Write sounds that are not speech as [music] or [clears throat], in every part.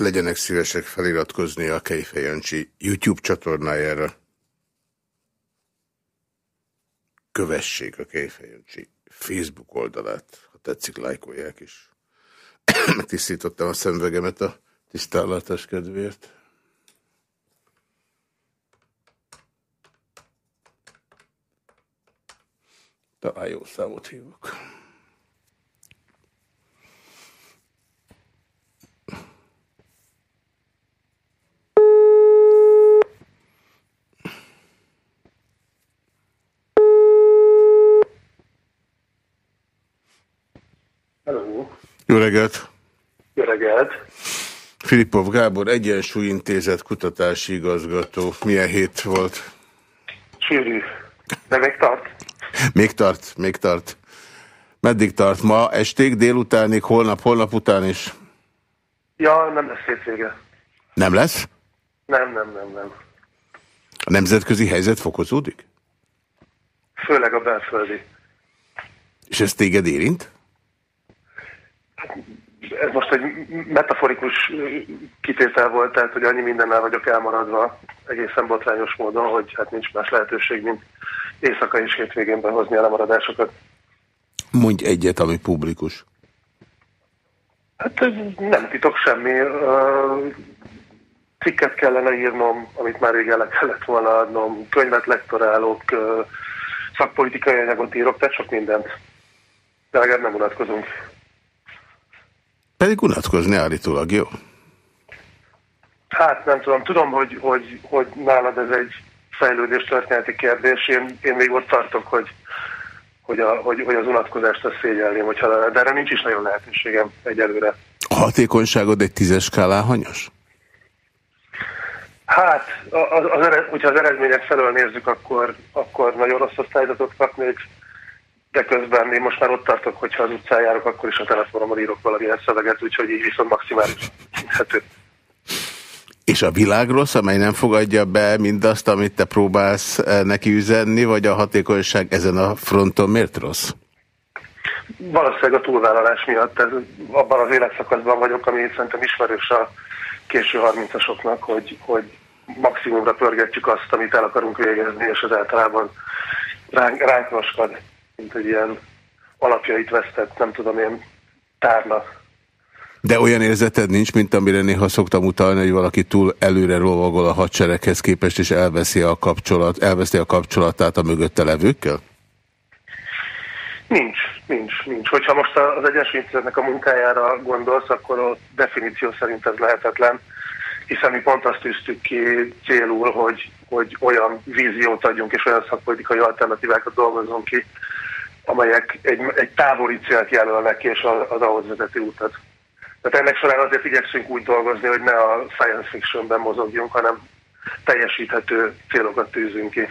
legyenek szívesek feliratkozni a Kejfej Jancsi YouTube csatornájára. Kövessék a Kejfej Jancsi Facebook oldalát, ha tetszik, lájkolják is. [coughs] Megtisztítottam a szemvegemet a tisztállatás kedvéért. Talán jó számot hívok. Jó reggelt! Jó reggelt! Filipov Gábor, Egyensúlyintézet kutatási igazgató. Milyen hét volt? Sűrű. De még tart? Még tart, még tart. Meddig tart? Ma esték, délutánig, holnap, holnap után is? Ja, nem lesz hétvége. Nem lesz? Nem, nem, nem, nem. A nemzetközi helyzet fokozódik? Főleg a belföldi. És ez téged érint? Ez most egy metaforikus kitétel volt, tehát hogy annyi mindennel vagyok elmaradva egészen botrányos módon, hogy hát nincs más lehetőség, mint éjszaka és hétvégén behozni a lemaradásokat. Mondj egyet, ami publikus. Hát nem titok semmi. Cikket kellene írnom, amit már régen le kellett volna adnom, könyvet lektorálok, szakpolitikai anyagot írok, tehát sok mindent. De legalább nem unatkozunk. Pedig unatkozni állítólag, jó? Hát nem tudom. Tudom, hogy, hogy, hogy nálad ez egy fejlődés történeti kérdés. Én, én még ott tartok, hogy, hogy, a, hogy, hogy az unatkozást azt szégyelném, hogyha, de erre nincs is nagyon lehetőségem egyelőre. A hatékonyságod egy tízes skálán hanyas? Hát, az, az, hogyha az eredmények felől nézzük, akkor, akkor nagyon rossz osztályzatot kapnék, de közben én most már ott tartok, hogyha az utcán járok, akkor is a telefonomon írok valamilyen szöveget, úgyhogy így viszont maximális szinthető. És a világ rossz, amely nem fogadja be mindazt, amit te próbálsz eh, neki üzenni, vagy a hatékonyság ezen a fronton miért rossz? Valószínűleg a túlvállalás miatt. Ez, abban az életszakaszban vagyok, ami szerintem ismerős a késő 30-asoknak, hogy, hogy maximumra pörgetjük azt, amit el akarunk végezni, és az általában ránk, ránk roskad mint egy ilyen alapjait vesztett, nem tudom én, tárna. De olyan érzeted nincs, mint amire néha szoktam utalni, hogy valaki túl előre lovagol a hadsereghez képest, és elveszi a, kapcsolat, elveszi a kapcsolatát a mögötte levőkkel? Nincs, nincs, nincs. Hogyha most az Egyesült a munkájára gondolsz, akkor a definíció szerint ez lehetetlen, hiszen mi pont azt tűztük ki célul, hogy, hogy olyan víziót adjunk, és olyan szakpolitikai alternatívákat dolgozunk ki, amelyek egy, egy távoli célt jelölnek és az ahhoz vezető utat. Tehát ennek során azért igyekszünk úgy dolgozni, hogy ne a science fictionben mozogjunk, hanem teljesíthető célokat tűzünk ki.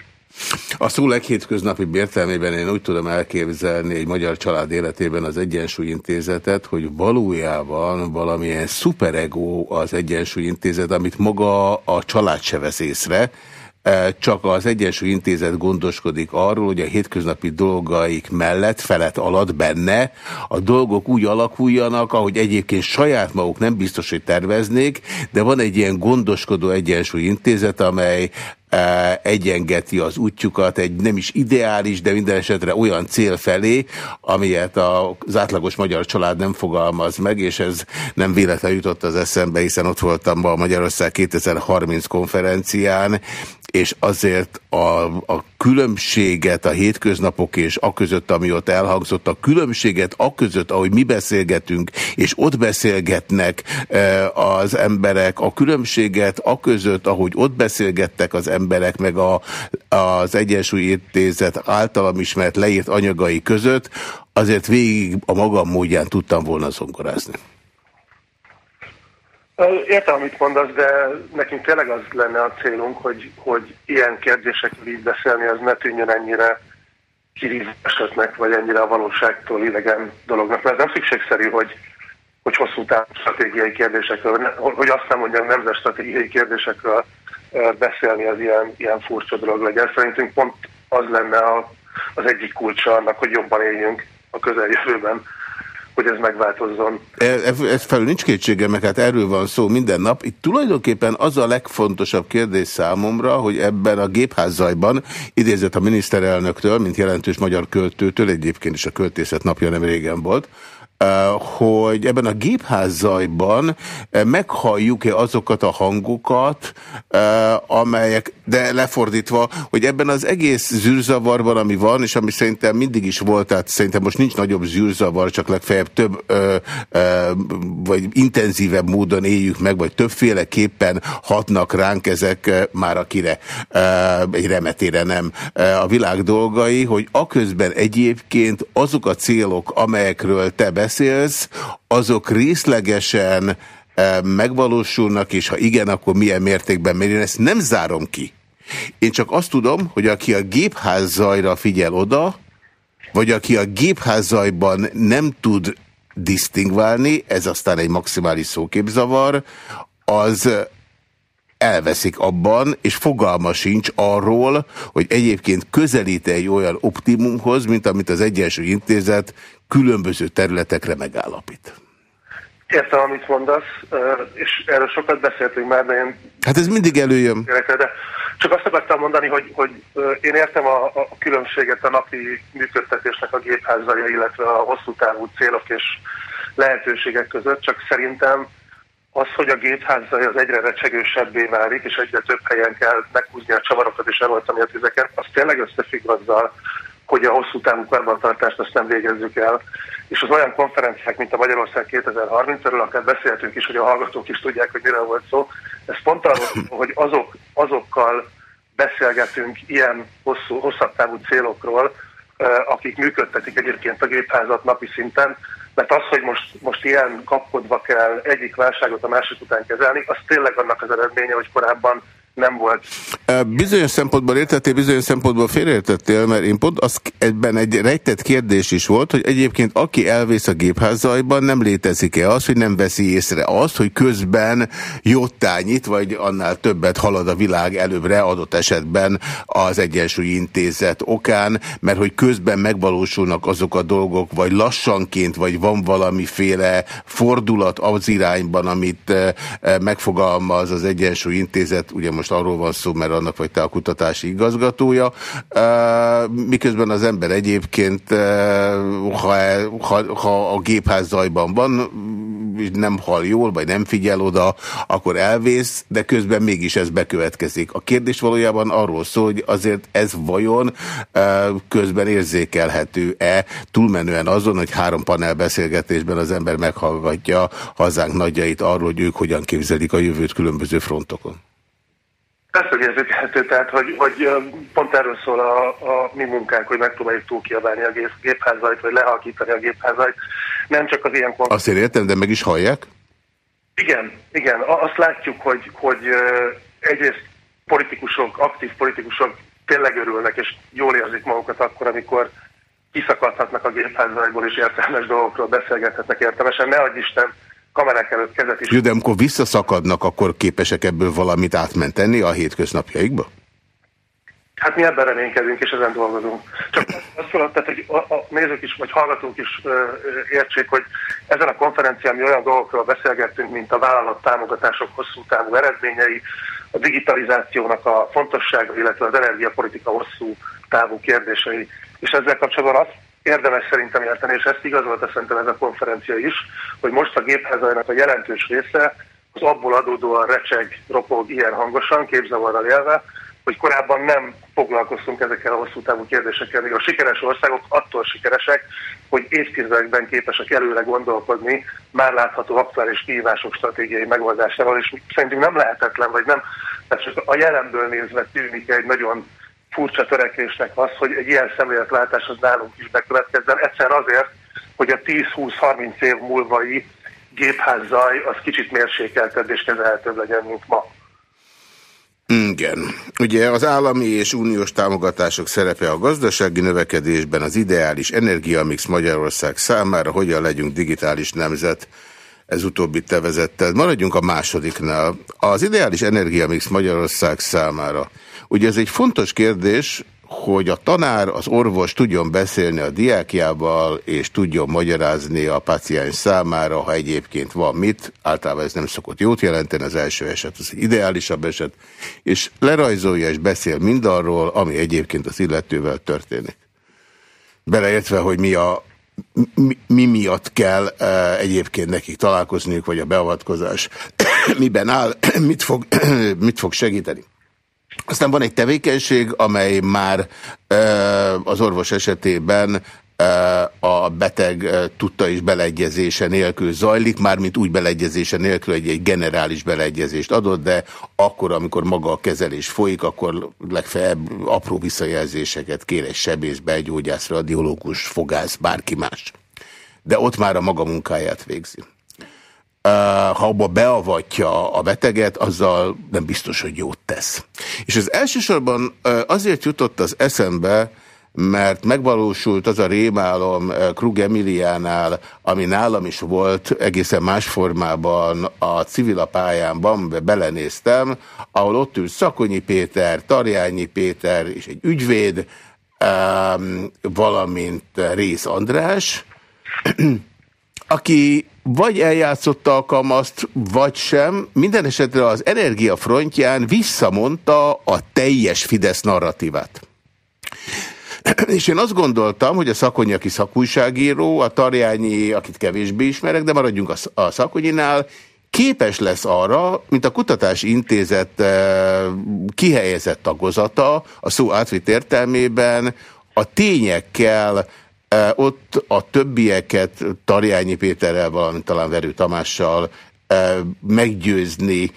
A szó leghétköznapi értelmében én úgy tudom elképzelni egy magyar család életében az Egyensúlyintézetet, hogy valójában valamilyen szuperego az Egyensúlyintézet, amit maga a család se vesz észre, csak az Egyensúly Intézet gondoskodik arról, hogy a hétköznapi dolgaik mellett, felett alatt benne a dolgok úgy alakuljanak, ahogy egyébként saját maguk nem biztos, hogy terveznék, de van egy ilyen gondoskodó Egyensúly Intézet, amely egyengeti az útjukat egy nem is ideális, de minden esetre olyan cél felé, amilyet az átlagos magyar család nem fogalmaz meg, és ez nem véletlen jutott az eszembe, hiszen ott voltam a Magyarország 2030 konferencián, és azért a, a különbséget a hétköznapok és a között, ami ott elhangzott, a különbséget a között, ahogy mi beszélgetünk, és ott beszélgetnek e, az emberek, a különbséget a között, ahogy ott beszélgettek az emberek, meg a, az Egyensúly Intézet általam ismert leírt anyagai között, azért végig a magam módján tudtam volna zongorázni. Értem, amit mondasz, de nekünk tényleg az lenne a célunk, hogy, hogy ilyen kérdésekről így beszélni, az ne tűnjön ennyire kirívásoknak, vagy ennyire a valóságtól idegen dolognak. Mert nem szükségszerű, hogy, hogy hosszú távú stratégiai kérdésekről, hogy azt nem mondjam, nemzet stratégiai kérdésekről beszélni az ilyen, ilyen furcsa dolog legyen. Szerintünk pont az lenne a, az egyik kulcsa annak, hogy jobban éljünk a közeljövőben hogy ez megváltozzon. Ez, ez felül nincs kétsége, meg hát erről van szó minden nap. Itt tulajdonképpen az a legfontosabb kérdés számomra, hogy ebben a gépházzajban idézett a miniszterelnöktől, mint jelentős magyar költőtől, egyébként is a költészet napja nem régen volt, hogy ebben a gépházzajban meghalljuk-e azokat a hangokat, amelyek, de lefordítva, hogy ebben az egész zűrzavarban, ami van, és ami szerintem mindig is volt, tehát szerintem most nincs nagyobb zűrzavar, csak legfeljebb több, vagy intenzívebb módon éljük meg, vagy többféleképpen hatnak ránk ezek már akire, egy remetére nem. A világ dolgai, hogy aközben egyébként azok a célok, amelyekről te beszélsz, beszélsz, azok részlegesen eh, megvalósulnak, és ha igen, akkor milyen mértékben, mert én ezt nem zárom ki. Én csak azt tudom, hogy aki a gépház zajra figyel oda, vagy aki a gépház zajban nem tud disztingválni, ez aztán egy maximális szóképzavar, az elveszik abban, és fogalma sincs arról, hogy egyébként közelít egy olyan optimumhoz, mint amit az Egyensúly Intézet különböző területekre megállapít. Értem, amit mondasz, és erről sokat beszéltünk már, de én... Hát ez mindig előjön. De csak azt akartam mondani, hogy, hogy én értem a, a különbséget a napi működtetésnek a gépházaja, illetve a hosszú távú célok és lehetőségek között, csak szerintem az, hogy a gépházai az egyre recsegősebbé válik, és egyre több helyen kell meghúzni a csavarokat és eloltani a tüzeket, az tényleg összefügg azzal, hogy a hosszú távú karbantartást azt nem végezzük el. És az olyan konferenciák, mint a Magyarország 2030, erről akár beszéltünk is, hogy a hallgatók is tudják, hogy mire volt szó. Ez pont arról, hogy azok, azokkal beszélgetünk ilyen hosszú, hosszabb távú célokról, akik működtetik egyébként a gépházat napi szinten, mert az, hogy most, most ilyen kapkodva kell egyik válságot a másik után kezelni, az tényleg annak az eredménye, hogy korábban nem volt. Bizonyos szempontból értettél, bizonyos szempontból félreértettél, mert én pont az, ebben egy rejtett kérdés is volt, hogy egyébként aki elvész a gépházaiban, nem létezik-e az, hogy nem veszi észre azt, hogy közben jottányit, vagy annál többet halad a világ előbbre adott esetben az Egyensúlyi Intézet okán, mert hogy közben megvalósulnak azok a dolgok, vagy lassanként, vagy van valamiféle fordulat az irányban, amit megfogalmaz az Egyensúlyi Intézet, ugye most arról van szó, mert annak vagy te a kutatási igazgatója, miközben az ember egyébként, ha, ha, ha a gépház zajban van, nem hal jól, vagy nem figyel oda, akkor elvész, de közben mégis ez bekövetkezik. A kérdés valójában arról szól, hogy azért ez vajon közben érzékelhető-e, túlmenően azon, hogy három panel beszélgetésben az ember meghallgatja hazánk nagyjait arról, hogy ők hogyan képzelik a jövőt különböző frontokon. Érzékelhető, tehát hogy, hogy pont erről szól a, a mi munkánk, hogy megpróbáljuk túlkiabálni a gép, gépházait, vagy lehalkítani a gépházait. Nem csak az ilyen... Azt én értem, de meg is hallják? Igen, igen. Azt látjuk, hogy, hogy egyrészt politikusok, aktív politikusok tényleg örülnek, és jól érzik magukat akkor, amikor kiszakadhatnak a gépházaikból, és értelmes dolgokról beszélgethetnek értelmesen. Ne adj Isten, kamerák előtt kezet is. Jó, de amikor visszaszakadnak, akkor képesek ebből valamit átmenteni a hétköznapjaikba? Hát mi ebben reménykedünk, és ezen dolgozunk. Csak [clears throat] azt mondom, tehát, hogy a, a nézők is, vagy hallgatók is ö, értsék, hogy ezen a konferencián mi olyan dolgokról beszélgettünk, mint a vállalat támogatások hosszú távú eredményei, a digitalizációnak a fontossága, illetve az energiapolitika hosszú távú kérdései. És ezzel kapcsolatban azt érdemes szerintem érteni, és ezt igazolta szerintem ez a konferencia is, hogy most a gépházainak a jelentős része az abból adódóan recseg, ropog ilyen hangosan, képzavarral élve, hogy korábban nem foglalkoztunk ezekkel a hosszú távú kérdésekkel, még a sikeres országok attól sikeresek, hogy évtizedekben képesek előre gondolkodni már látható aktuális kihívások stratégiai megoldásával, és szerintünk nem lehetetlen, vagy nem, tehát csak a jelenből nézve tűnik egy nagyon furcsa törekvésnek az, hogy egy ilyen szemléletlátás az nálunk is bekövetkezzen. Egyszer azért, hogy a 10-20-30 év múlvai gépházzaj az kicsit mérsékeltebb és kezelhetőbb legyen, mint ma. Igen. Ugye az állami és uniós támogatások szerepe a gazdasági növekedésben, az ideális energiamix Magyarország számára, hogyan legyünk digitális nemzet, ez utóbbi te vezetted. Maradjunk a másodiknál. Az ideális energiamix Magyarország számára. Ugye ez egy fontos kérdés, hogy a tanár, az orvos tudjon beszélni a diákjával, és tudjon magyarázni a paciens számára, ha egyébként van mit, általában ez nem szokott jót jelenteni, az első eset az ideálisabb eset, és lerajzolja és beszél mindarról, ami egyébként az illetővel történik. Beleértve, hogy mi a mi, mi miatt kell e, egyébként nekik találkozniuk, vagy a beavatkozás [coughs] miben áll, [coughs] mit fog, [coughs] mit fog segíteni. Aztán van egy tevékenység, amely már az orvos esetében a beteg tudta is beleegyezése nélkül zajlik, mármint úgy beleegyezése nélkül, hogy egy generális beleegyezést adott, de akkor, amikor maga a kezelés folyik, akkor legfeljebb apró visszajelzéseket kér egy sebész, begyógyász, radiológus, fogász, bárki más. De ott már a maga munkáját végzi ha abba beavatja a beteget, azzal nem biztos, hogy jót tesz. És az elsősorban azért jutott az eszembe, mert megvalósult az a rémálom Krug Emiliánál, ami nálam is volt egészen más formában a civil pályámban, belenéztem, ahol ott ült Szakonyi Péter, Tarjányi Péter és egy ügyvéd, valamint Rész András, aki vagy eljátszotta a kamaszt, vagy sem. Minden esetre az energiafrontján visszamondta a teljes Fidesz narratívát. [clears throat] És én azt gondoltam, hogy a Szakonyi, aki szakújságíró, a Tarjányi, akit kevésbé ismerek, de maradjunk a, Szakonyinál, képes lesz arra, mint a Kutatási Intézet eh, kihelyezett tagozata, a szó átvitt értelmében, a tényekkel ott a többieket Tarjányi Péterrel, valamint talán Verő Tamással meggyőzni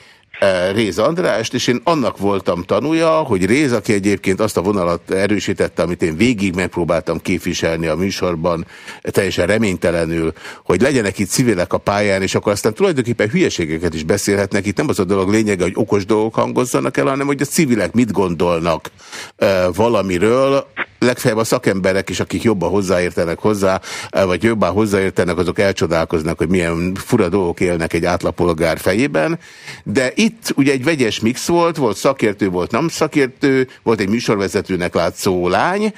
Réz Andrást, és én annak voltam tanúja, hogy Réz, aki egyébként azt a vonalat erősítette, amit én végig megpróbáltam képviselni a műsorban, teljesen reménytelenül, hogy legyenek itt civilek a pályán, és akkor aztán tulajdonképpen hülyeségeket is beszélhetnek. Itt nem az a dolog lényege, hogy okos dolgok hangozzanak el, hanem hogy a civilek mit gondolnak valamiről, legfeljebb a szakemberek is, akik jobban hozzáértenek hozzá, vagy jobban hozzáértenek, azok elcsodálkoznak, hogy milyen fura dolgok élnek egy átlapolgár fejében, de itt ugye egy vegyes mix volt, volt szakértő, volt nem szakértő, volt egy műsorvezetőnek látszó lány,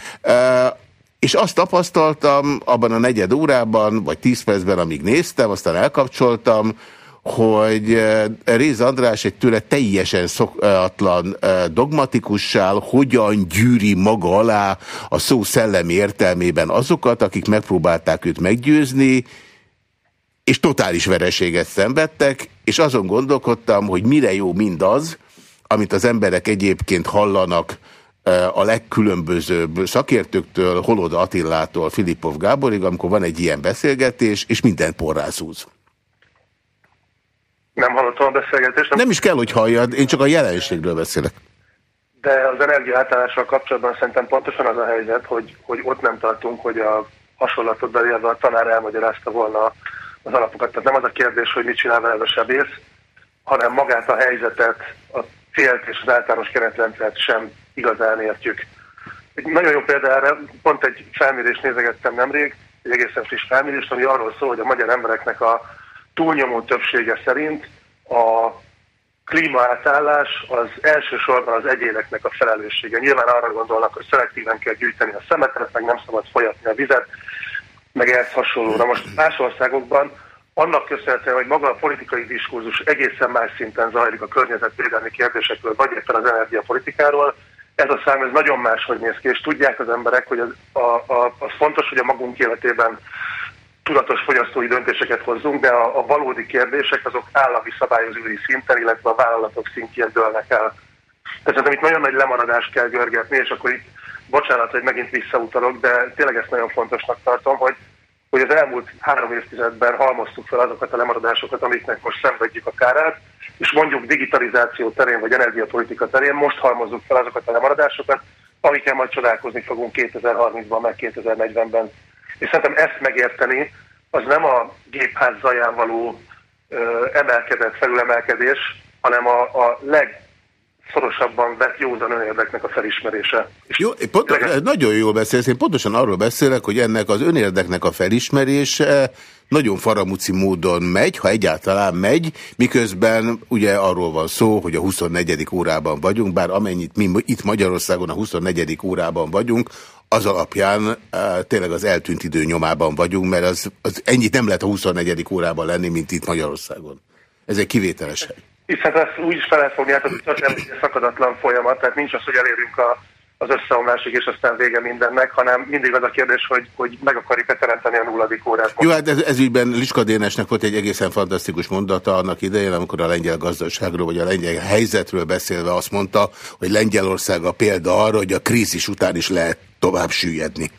és azt tapasztaltam abban a negyed órában, vagy tíz percben, amíg néztem, aztán elkapcsoltam, hogy Réz András egy tőle teljesen szokatlan dogmatikussal hogyan gyűri maga alá a szó szellemi értelmében azokat, akik megpróbálták őt meggyőzni, és totális vereséget szenvedtek, és azon gondolkodtam, hogy mire jó mindaz, amit az emberek egyébként hallanak a legkülönbözőbb szakértőktől, Holoda Attillától, Filipov Gáborig, amikor van egy ilyen beszélgetés, és minden porrázúz. Nem hallottam a beszélgetést. Nem, nem is kell, hogy halljad, én csak a jelenségről beszélek. De az energiaátállással kapcsolatban szerintem pontosan az a helyzet, hogy, hogy ott nem tartunk, hogy a hasonlatot belélve a tanár elmagyarázta volna az alapokat. Tehát nem az a kérdés, hogy mit csinál vele a sebész, hanem magát a helyzetet, a célt és az általános keretrendszert sem igazán értjük. Egy nagyon jó példa erre, pont egy felmérést nézegettem nemrég, egy egészen friss felmérést, ami arról szól, hogy a magyar embereknek a túlnyomó többsége szerint a klímaátállás az elsősorban az egyéneknek a felelőssége. Nyilván arra gondolnak, hogy szelektíven kell gyűjteni a szemetet, meg nem szabad folyatni a vizet, meg ehhez hasonló. Na most más országokban annak köszönhetően, hogy maga a politikai diskurzus egészen más szinten zajlik a környezetvédelmi kérdésekről, vagy éppen az energiapolitikáról, ez a szám ez nagyon máshogy néz ki, és tudják az emberek, hogy az, a, a, az fontos, hogy a magunk életében tudatos fogyasztói döntéseket hozzunk, de a, a valódi kérdések azok állami szabályozói szinten, illetve a vállalatok szintjén dőlnek el. Tehát itt nagyon nagy lemaradást kell görgetni, és akkor itt bocsánat, hogy megint visszautalok, de tényleg ezt nagyon fontosnak tartom, hogy, hogy az elmúlt három évtizedben halmoztuk fel azokat a lemaradásokat, amiknek most szenvedjük a kárát, és mondjuk digitalizáció terén vagy energiapolitika terén most halmozzuk fel azokat a lemaradásokat, amikkel majd csodálkozni fogunk 2030-ban, meg 2040-ben. És szerintem ezt megérteni, az nem a gépház zaján való ö, emelkedett felülemelkedés, hanem a, a leg szorosabban vett józan önérdeknek a felismerése. Jó, pont, legalább... nagyon jól beszélsz, én pontosan arról beszélek, hogy ennek az önérdeknek a felismerése nagyon faramuci módon megy, ha egyáltalán megy, miközben ugye arról van szó, hogy a 24. órában vagyunk, bár amennyit mi itt Magyarországon a 24. órában vagyunk, az alapján e, tényleg az eltűnt idő nyomában vagyunk, mert az, az ennyit nem lehet a 24. órában lenni, mint itt Magyarországon. Ez egy kivételes hely. Hiszen ezt úgy is fel lehet fogni, hát az nem egy szakadatlan folyamat, tehát nincs az, hogy elérünk a, az összeomlásig, és aztán vége mindennek, hanem mindig az a kérdés, hogy, hogy meg akarjuk-e teremteni a nulladik órát. Jó, hát ez, ez ügyben Liska Dénesnek volt egy egészen fantasztikus mondata annak idején, amikor a lengyel gazdaságról, vagy a lengyel helyzetről beszélve azt mondta, hogy Lengyelország a példa arra, hogy a krízis után is lehet tovább süllyedni.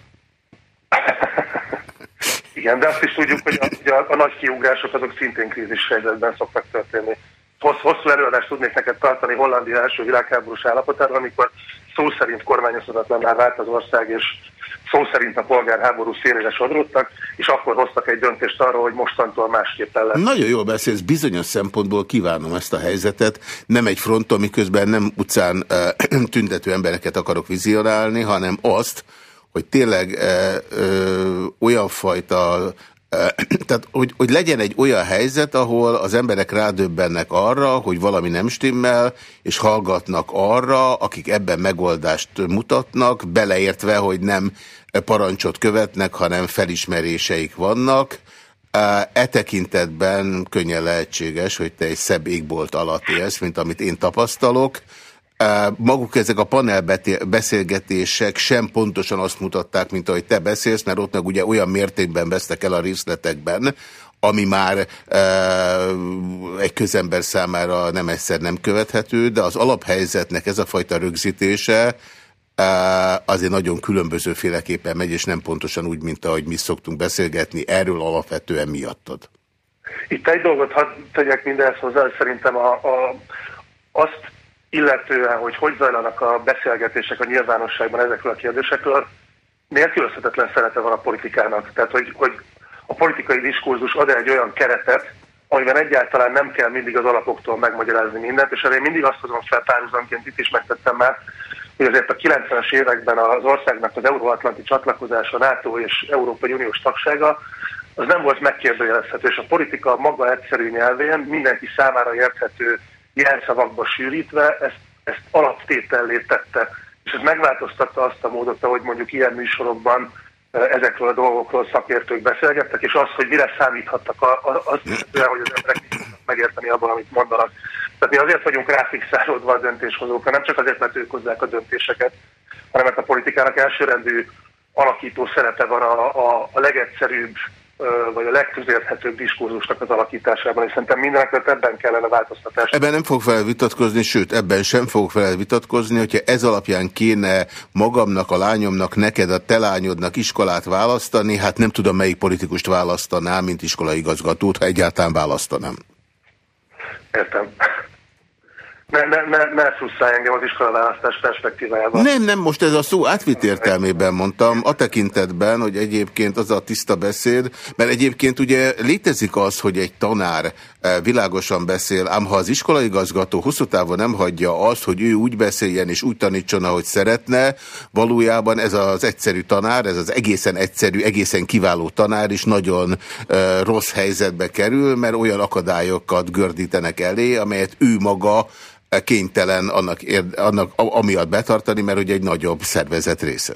[laughs] Igen, de azt is tudjuk, hogy a, a, a nagy kiugrások azok szintén krízis helyzetben szoktak történni. Hossz, hosszú előadást tudnék neked tartani Hollandia első világháborús állapotára, amikor szó szerint már vált az ország, és szó szerint a polgárháború szélére sodródtak, és akkor hoztak egy döntést arról, hogy mostantól másképp lesz. Nagyon jól beszélsz, bizonyos szempontból kívánom ezt a helyzetet. Nem egy fronton, miközben nem utcán e, [clears throat] tüntető embereket akarok vizionálni, hanem azt, hogy tényleg e, e, olyan fajta [clears throat] tehát, hogy, hogy legyen egy olyan helyzet, ahol az emberek rádöbbennek arra, hogy valami nem stimmel, és hallgatnak arra, akik ebben megoldást mutatnak, beleértve, hogy nem parancsot követnek, hanem felismeréseik vannak. E tekintetben könnyen lehetséges, hogy te egy szebb égbolt alatt élsz, mint amit én tapasztalok, maguk ezek a panelbeszélgetések sem pontosan azt mutatták, mint ahogy te beszélsz, mert ott meg ugye olyan mértékben vesztek el a részletekben, ami már e, egy közember számára nem egyszer nem követhető, de az alaphelyzetnek ez a fajta rögzítése e, azért nagyon különbözőféleképpen megy, és nem pontosan úgy, mint ahogy mi szoktunk beszélgetni, erről alapvetően miattad. Itt egy dolgot hadd tegyek mindenhez hozzá, szerintem a, a, azt illetően, hogy hogy zajlanak a beszélgetések a nyilvánosságban ezekről a kérdésekről, nélkülözhetetlen szerete van a politikának. Tehát, hogy, hogy a politikai diskurzus ad egy olyan keretet, amiben egyáltalán nem kell mindig az alapoktól megmagyarázni mindent, és erre én mindig azt hozom fel párhuzamként, itt is megtettem már, hogy azért a 90-es években az országnak az euróatlanti csatlakozása, NATO és Európai Uniós tagsága, az nem volt megkérdőjelezhető, és a politika maga egyszerű nyelvén mindenki számára érthető jelszavakba sűrítve ezt, ezt alaptétellé tette. És ez megváltoztatta azt a módot, ahogy mondjuk ilyen műsorokban ezekről a dolgokról szakértők beszélgettek, és az, hogy mire számíthattak, az, hogy az emberek megérteni abban, amit mondanak. Tehát mi azért vagyunk ráfixálódva a döntéshozókra, nem csak azért, mert ők hozzák a döntéseket, hanem mert a politikának elsőrendű alakító szerepe van a, a, a legegyszerűbb vagy a legközérthetőbb diskurzusnak az alakításában, és szerintem mindenekre ebben kellene változtatás. Ebben nem fog fel vitatkozni, sőt, ebben sem fog fel vitatkozni, hogyha ez alapján kéne magamnak, a lányomnak, neked, a te lányodnak iskolát választani, hát nem tudom, melyik politikust választanám, mint iskolaigazgatót, ha egyáltalán választanám. Értem ne, ne, ne, ne engem az iskolaválasztás perspektívájában. Nem, nem, most ez a szó átvitt értelmében mondtam, a tekintetben, hogy egyébként az a tiszta beszéd, mert egyébként ugye létezik az, hogy egy tanár eh, világosan beszél, ám ha az iskolaigazgató hosszú távon nem hagyja azt, hogy ő úgy beszéljen és úgy tanítson, ahogy szeretne, valójában ez az egyszerű tanár, ez az egészen egyszerű, egészen kiváló tanár is nagyon uh, rossz helyzetbe kerül, mert olyan akadályokat gördítenek elé, amelyet ő maga kénytelen annak, annak amiatt betartani, mert ugye egy nagyobb szervezet része.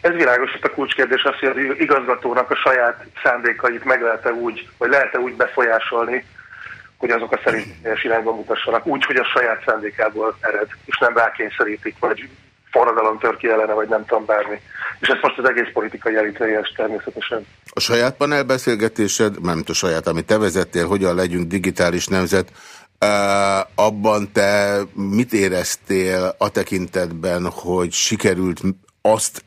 Ez világos, hogy a kulcskérdés az, hogy az igazgatónak a saját szándékait meg lehet-e úgy, vagy lehet-e úgy befolyásolni, hogy azok a szerintélyes irányba mutassanak, úgy, hogy a saját szándékából ered, és nem rákényszerítik, vagy forradalom tör ki ellene, vagy nem tudom bármi. És ez most az egész politikai elítélés természetesen. A saját panelbeszélgetésed, nem a saját, amit te vezettél, hogyan legyünk digitális nemzet, abban te mit éreztél a tekintetben, hogy sikerült azt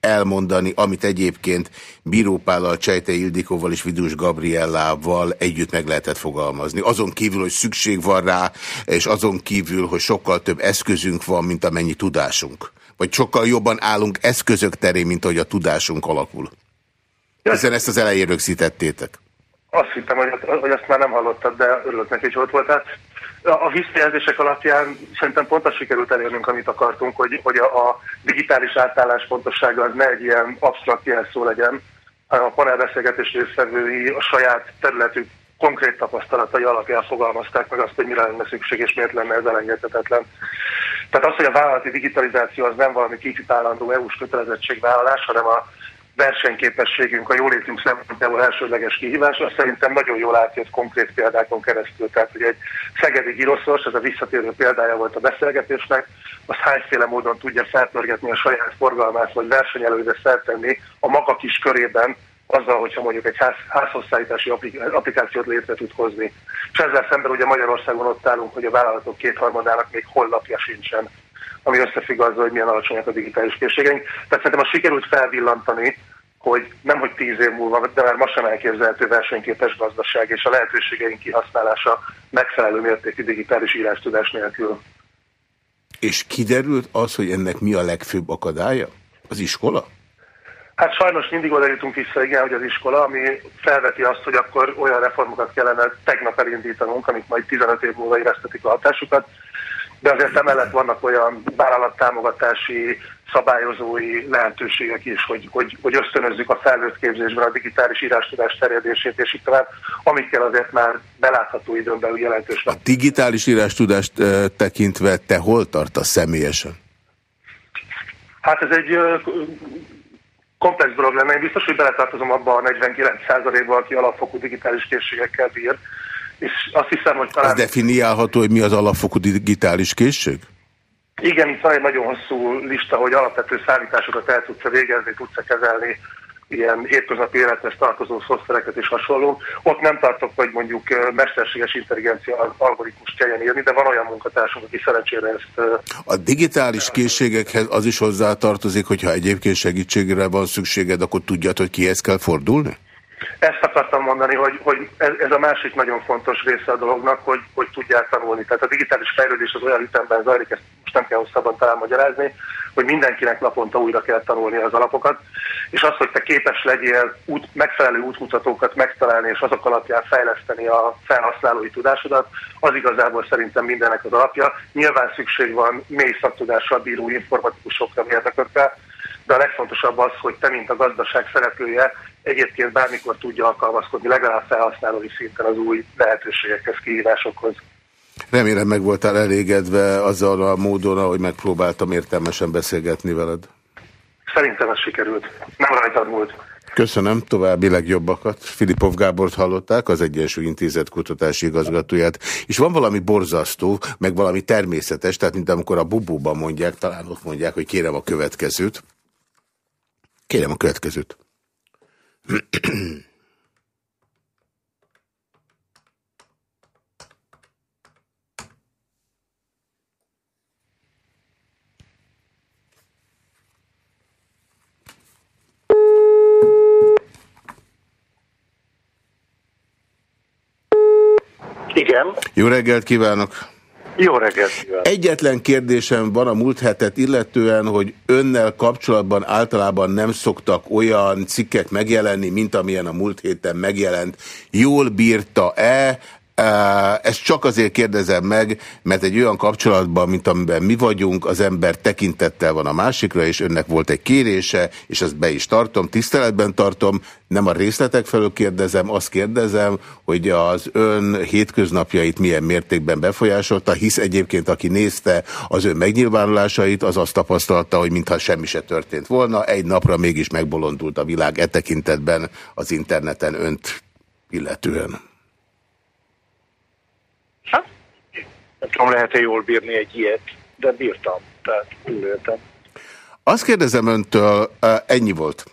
elmondani, amit egyébként Bírópállal, Csejte Ildikóval és Vidus Gabriellával együtt meg lehetett fogalmazni. Azon kívül, hogy szükség van rá, és azon kívül, hogy sokkal több eszközünk van, mint amennyi tudásunk. Vagy sokkal jobban állunk eszközök terén, mint ahogy a tudásunk alakul. Hiszen ezt az elején rögzítettétek. Azt hittem, hogy, hogy azt már nem hallottad, de örülök neki, hogy ott voltál. a visszajelzések alapján szerintem pont azt sikerült elérnünk, amit akartunk, hogy, hogy a, digitális átállás pontossága az ne egy ilyen absztrakt jelszó legyen, hanem a panelbeszélgetés résztvevői a saját területük konkrét tapasztalatai alapján fogalmazták meg azt, hogy mire lenne szükség, és miért lenne ez elengedhetetlen. Tehát az, hogy a vállalati digitalizáció az nem valami kicsit állandó EU-s kötelezettségvállalás, hanem a versenyképességünk, a jólétünk szempontjából elsődleges kihívás, azt szerintem nagyon jól átjött konkrét példákon keresztül. Tehát, hogy egy szegedi gyroszos, ez a visszatérő példája volt a beszélgetésnek, az hányféle módon tudja felpörgetni a saját forgalmát, vagy versenyelőre feltenni a maga kis körében, azzal, hogyha mondjuk egy ház, házhozszállítási applikációt létre tud hozni. És ezzel szemben ugye Magyarországon ott állunk, hogy a vállalatok kétharmadának még hollapja sincsen, ami összefügg azzal, hogy milyen alacsonyak a digitális készségeink. Tehát szerintem a sikerült felvillantani, hogy nem hogy tíz év múlva, de már ma sem elképzelhető versenyképes gazdaság és a lehetőségeink kihasználása megfelelő mértékű digitális írástudás nélkül. És kiderült az, hogy ennek mi a legfőbb akadálya? Az iskola? Hát sajnos mindig oda jutunk vissza, igen, hogy az iskola, ami felveti azt, hogy akkor olyan reformokat kellene tegnap elindítanunk, amik majd 15 év múlva éreztetik a hatásukat, de azért emellett vannak olyan vállalattámogatási, szabályozói lehetőségek is, hogy, hogy, hogy ösztönözzük a felnőtt képzésben a digitális írástudás terjedését, és így tovább, amikkel azért már belátható időn belül jelentős. A digitális írástudást tekintve te hol tartasz személyesen? Hát ez egy komplex dolog lenne. Én biztos, hogy beletartozom abba a 49%-ba, aki alapfokú digitális készségekkel bír. És azt hiszem, hogy talán... Ez definiálható, hogy mi az alapfokú digitális készség? Igen, itt van egy nagyon hosszú lista, hogy alapvető szállításokat el tudsz végezni, tudsz kezelni, ilyen hétköznapi élethez tartozó szoftvereket és hasonló. Ott nem tartok, hogy mondjuk mesterséges intelligencia algoritmus kelljen írni, de van olyan munkatársunk, aki szerencsére ezt... A digitális készségekhez az is hozzá tartozik, hogyha egyébként segítségre van szükséged, akkor tudjad, hogy kihez kell fordulni? Ezt akartam mondani, hogy, hogy ez, a másik nagyon fontos része a dolognak, hogy, hogy tudják tanulni. Tehát a digitális fejlődés az olyan ütemben zajlik, ezt most nem kell hosszabban talán magyarázni, hogy mindenkinek naponta újra kell tanulni az alapokat, és az, hogy te képes legyél út, megfelelő útmutatókat megtalálni, és azok alapján fejleszteni a felhasználói tudásodat, az igazából szerintem mindennek az alapja. Nyilván szükség van mély szaktudással bíró informatikusokra, mérnökökre, de a legfontosabb az, hogy te, mint a gazdaság szereplője, egyébként bármikor tudja alkalmazkodni legalább felhasználói szinten az új lehetőségekhez, kihívásokhoz. Remélem meg voltál elégedve azzal a módon, ahogy megpróbáltam értelmesen beszélgetni veled. Szerintem ez sikerült. Nem rajtad múlt. Köszönöm, további legjobbakat. Filipov Gábort hallották, az Egyensúly Intézet kutatási igazgatóját. És van valami borzasztó, meg valami természetes, tehát mint amikor a bubóban mondják, talán ott mondják, hogy kérem a következőt. Kérem a következőt. Igen. Jó reggelt kívánok! Jó reggelt! Egyetlen kérdésem van a múlt hetet illetően, hogy önnel kapcsolatban általában nem szoktak olyan cikkek megjelenni, mint amilyen a múlt héten megjelent. Jól bírta-e? Ezt csak azért kérdezem meg, mert egy olyan kapcsolatban, mint amiben mi vagyunk, az ember tekintettel van a másikra, és önnek volt egy kérése, és azt be is tartom, tiszteletben tartom, nem a részletek felől kérdezem, azt kérdezem, hogy az ön hétköznapjait milyen mértékben befolyásolta, hisz egyébként, aki nézte az ön megnyilvánulásait, az azt tapasztalta, hogy mintha semmi se történt volna, egy napra mégis megbolondult a világ e tekintetben az interneten önt illetően. Nem tudom, lehet-e jól bírni egy ilyet, de bírtam. Tehát ülőtem. Azt kérdezem öntől, ennyi volt.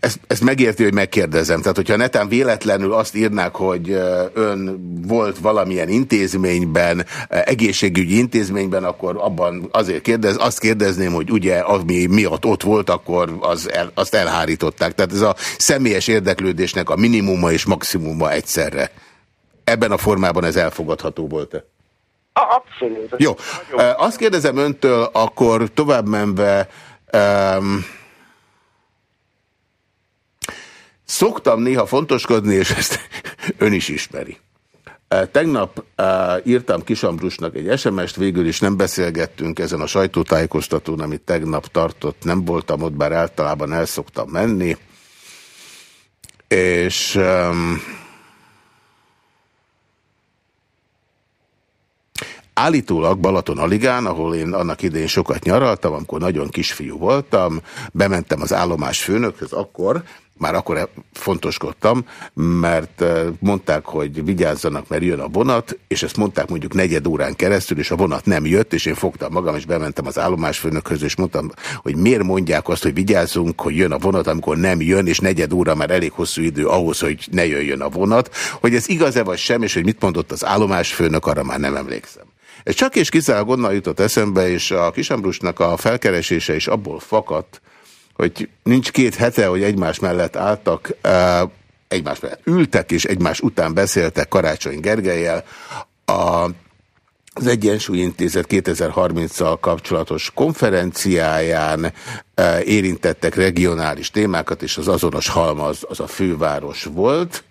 Ezt, ezt megérti, hogy megkérdezem. Tehát, hogyha netán véletlenül azt írnák, hogy ön volt valamilyen intézményben, egészségügyi intézményben, akkor abban azért kérdez, azt kérdezném, hogy ugye, ami miatt ott volt, akkor az el, azt elhárították. Tehát ez a személyes érdeklődésnek a minimuma és maximuma egyszerre. Ebben a formában ez elfogadható volt-e? Abszolút. Jó. Azt kérdezem öntől, akkor tovább menve, um, szoktam néha fontoskodni, és ezt [laughs] ön is ismeri. Tegnap írtam Kisambrusnak egy SMS-t, végül is nem beszélgettünk ezen a sajtótájékoztatón, amit tegnap tartott, nem voltam ott, bár általában el szoktam menni, és um, Állítólag Balaton Aligán, ahol én annak idején sokat nyaraltam, amikor nagyon kisfiú voltam, bementem az állomás főnökhöz akkor, már akkor fontoskodtam, mert eh, mondták, hogy vigyázzanak, mert jön a vonat, és ezt mondták mondjuk negyed órán keresztül, és a vonat nem jött, és én fogtam magam, és bementem az állomásfőnökhöz, és mondtam, hogy miért mondják azt, hogy vigyázzunk, hogy jön a vonat, amikor nem jön, és negyed óra már elég hosszú idő ahhoz, hogy ne jöjjön a vonat. Hogy ez igaz-e vagy sem, és hogy mit mondott az állomásfőnök, arra már nem emlékszem. Ez csak és kizárólag onnan jutott eszembe, és a Kisambrusnak a felkeresése is abból fakadt, hogy nincs két hete, hogy egymás mellett álltak, egymás mellett ültek, és egymás után beszéltek Karácsony Gergelyel. A az Egyensúlyintézet 2030-szal kapcsolatos konferenciáján érintettek regionális témákat, és az azonos halmaz az a főváros volt.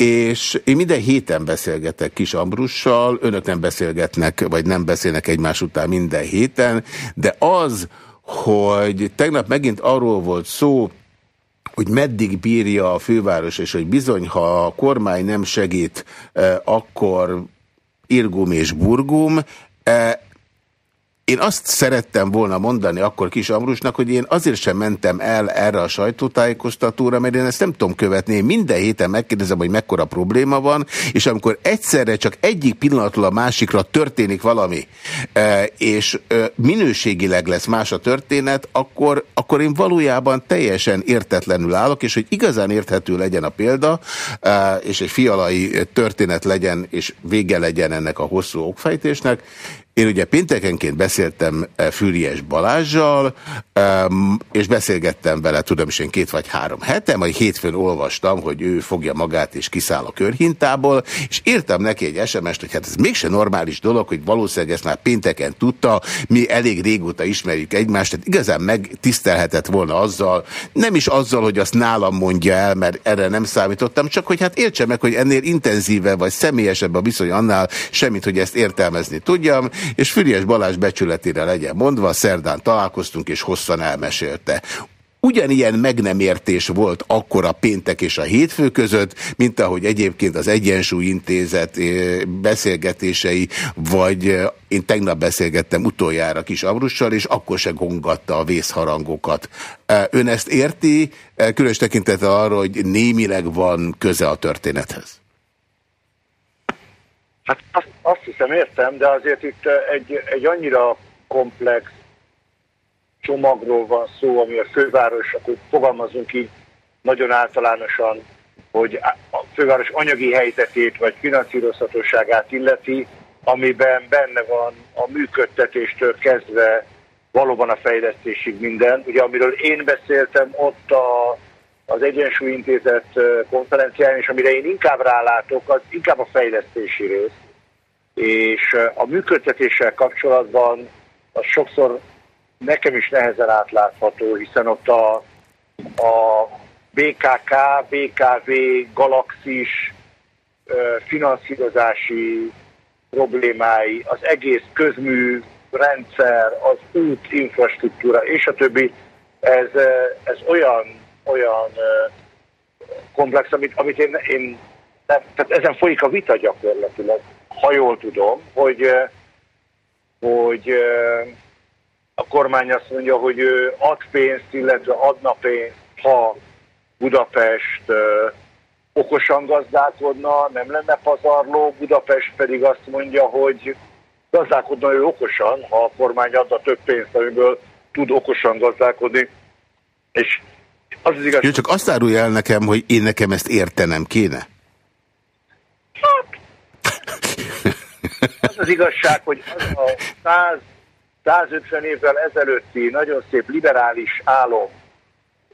És én minden héten beszélgetek Kis Ambrussal, önök nem beszélgetnek, vagy nem beszélnek egymás után minden héten, de az, hogy tegnap megint arról volt szó, hogy meddig bírja a főváros, és hogy bizony, ha a kormány nem segít, eh, akkor irgum és burgum. Én azt szerettem volna mondani akkor Kis Amrusnak, hogy én azért sem mentem el erre a sajtótájékoztatóra, mert én ezt nem tudom követni. Én minden héten megkérdezem, hogy mekkora probléma van, és amikor egyszerre csak egyik pillanatról a másikra történik valami, e, és e, minőségileg lesz más a történet, akkor, akkor én valójában teljesen értetlenül állok, és hogy igazán érthető legyen a példa, e, és egy fialai történet legyen, és vége legyen ennek a hosszú okfejtésnek, én ugye péntekenként beszéltem eh, Füriás Balázsjal, és beszélgettem vele, tudom is én két vagy három hete, majd hétfőn olvastam, hogy ő fogja magát és kiszáll a körhintából, és írtam neki egy SMS-t, hogy hát ez mégse normális dolog, hogy valószínűleg ezt már pénteken tudta, mi elég régóta ismerjük egymást, tehát igazán megtisztelhetett volna azzal, nem is azzal, hogy azt nálam mondja el, mert erre nem számítottam, csak hogy hát értse meg, hogy ennél intenzíve vagy személyesebb a viszony annál, semmit, hogy ezt értelmezni tudjam, és Füriás Balázs becsületére legyen mondva, szerdán találkoztunk, és hosszan elmesélte. Ugyanilyen meg nem értés volt akkor a péntek és a hétfő között, mint ahogy egyébként az Egyensúlyintézet eh, beszélgetései, vagy eh, én tegnap beszélgettem utoljára Kis Amrussal, és akkor se gongatta a vészharangokat. Eh, ön ezt érti, különös tekintettel arra, hogy némileg van köze a történethez? Hát azt, azt hiszem értem, de azért itt egy, egy annyira komplex csomagról van szó, ami a főváros, akkor fogalmazunk így nagyon általánosan, hogy a főváros anyagi helyzetét vagy finanszírozhatóságát illeti, amiben benne van a működtetéstől kezdve valóban a fejlesztésig minden. Ugye amiről én beszéltem ott a, az Egyensúlyintézet konferenciáján, és amire én inkább rálátok, az inkább a fejlesztési rész. És a működtetéssel kapcsolatban az sokszor nekem is nehezen átlátható, hiszen ott a, a BKK, BKV, Galaxis finanszírozási problémái, az egész közmű rendszer, az út, infrastruktúra és a többi, ez, ez olyan, olyan komplex, amit, amit én, én tehát ezen folyik a vita gyakorlatilag, ha jól tudom, hogy, hogy a kormány azt mondja, hogy ő ad pénzt, illetve adna pénzt, ha Budapest okosan gazdálkodna, nem lenne pazarló, Budapest pedig azt mondja, hogy gazdálkodna ő okosan, ha a kormány adna több pénzt, amiből tud okosan gazdálkodni. És az az igaz... Jó, csak azt árulja el nekem, hogy én nekem ezt értenem kéne. Hát, [laughs] az az igazság, hogy az a 100 150 évvel ezelőtti nagyon szép liberális álom,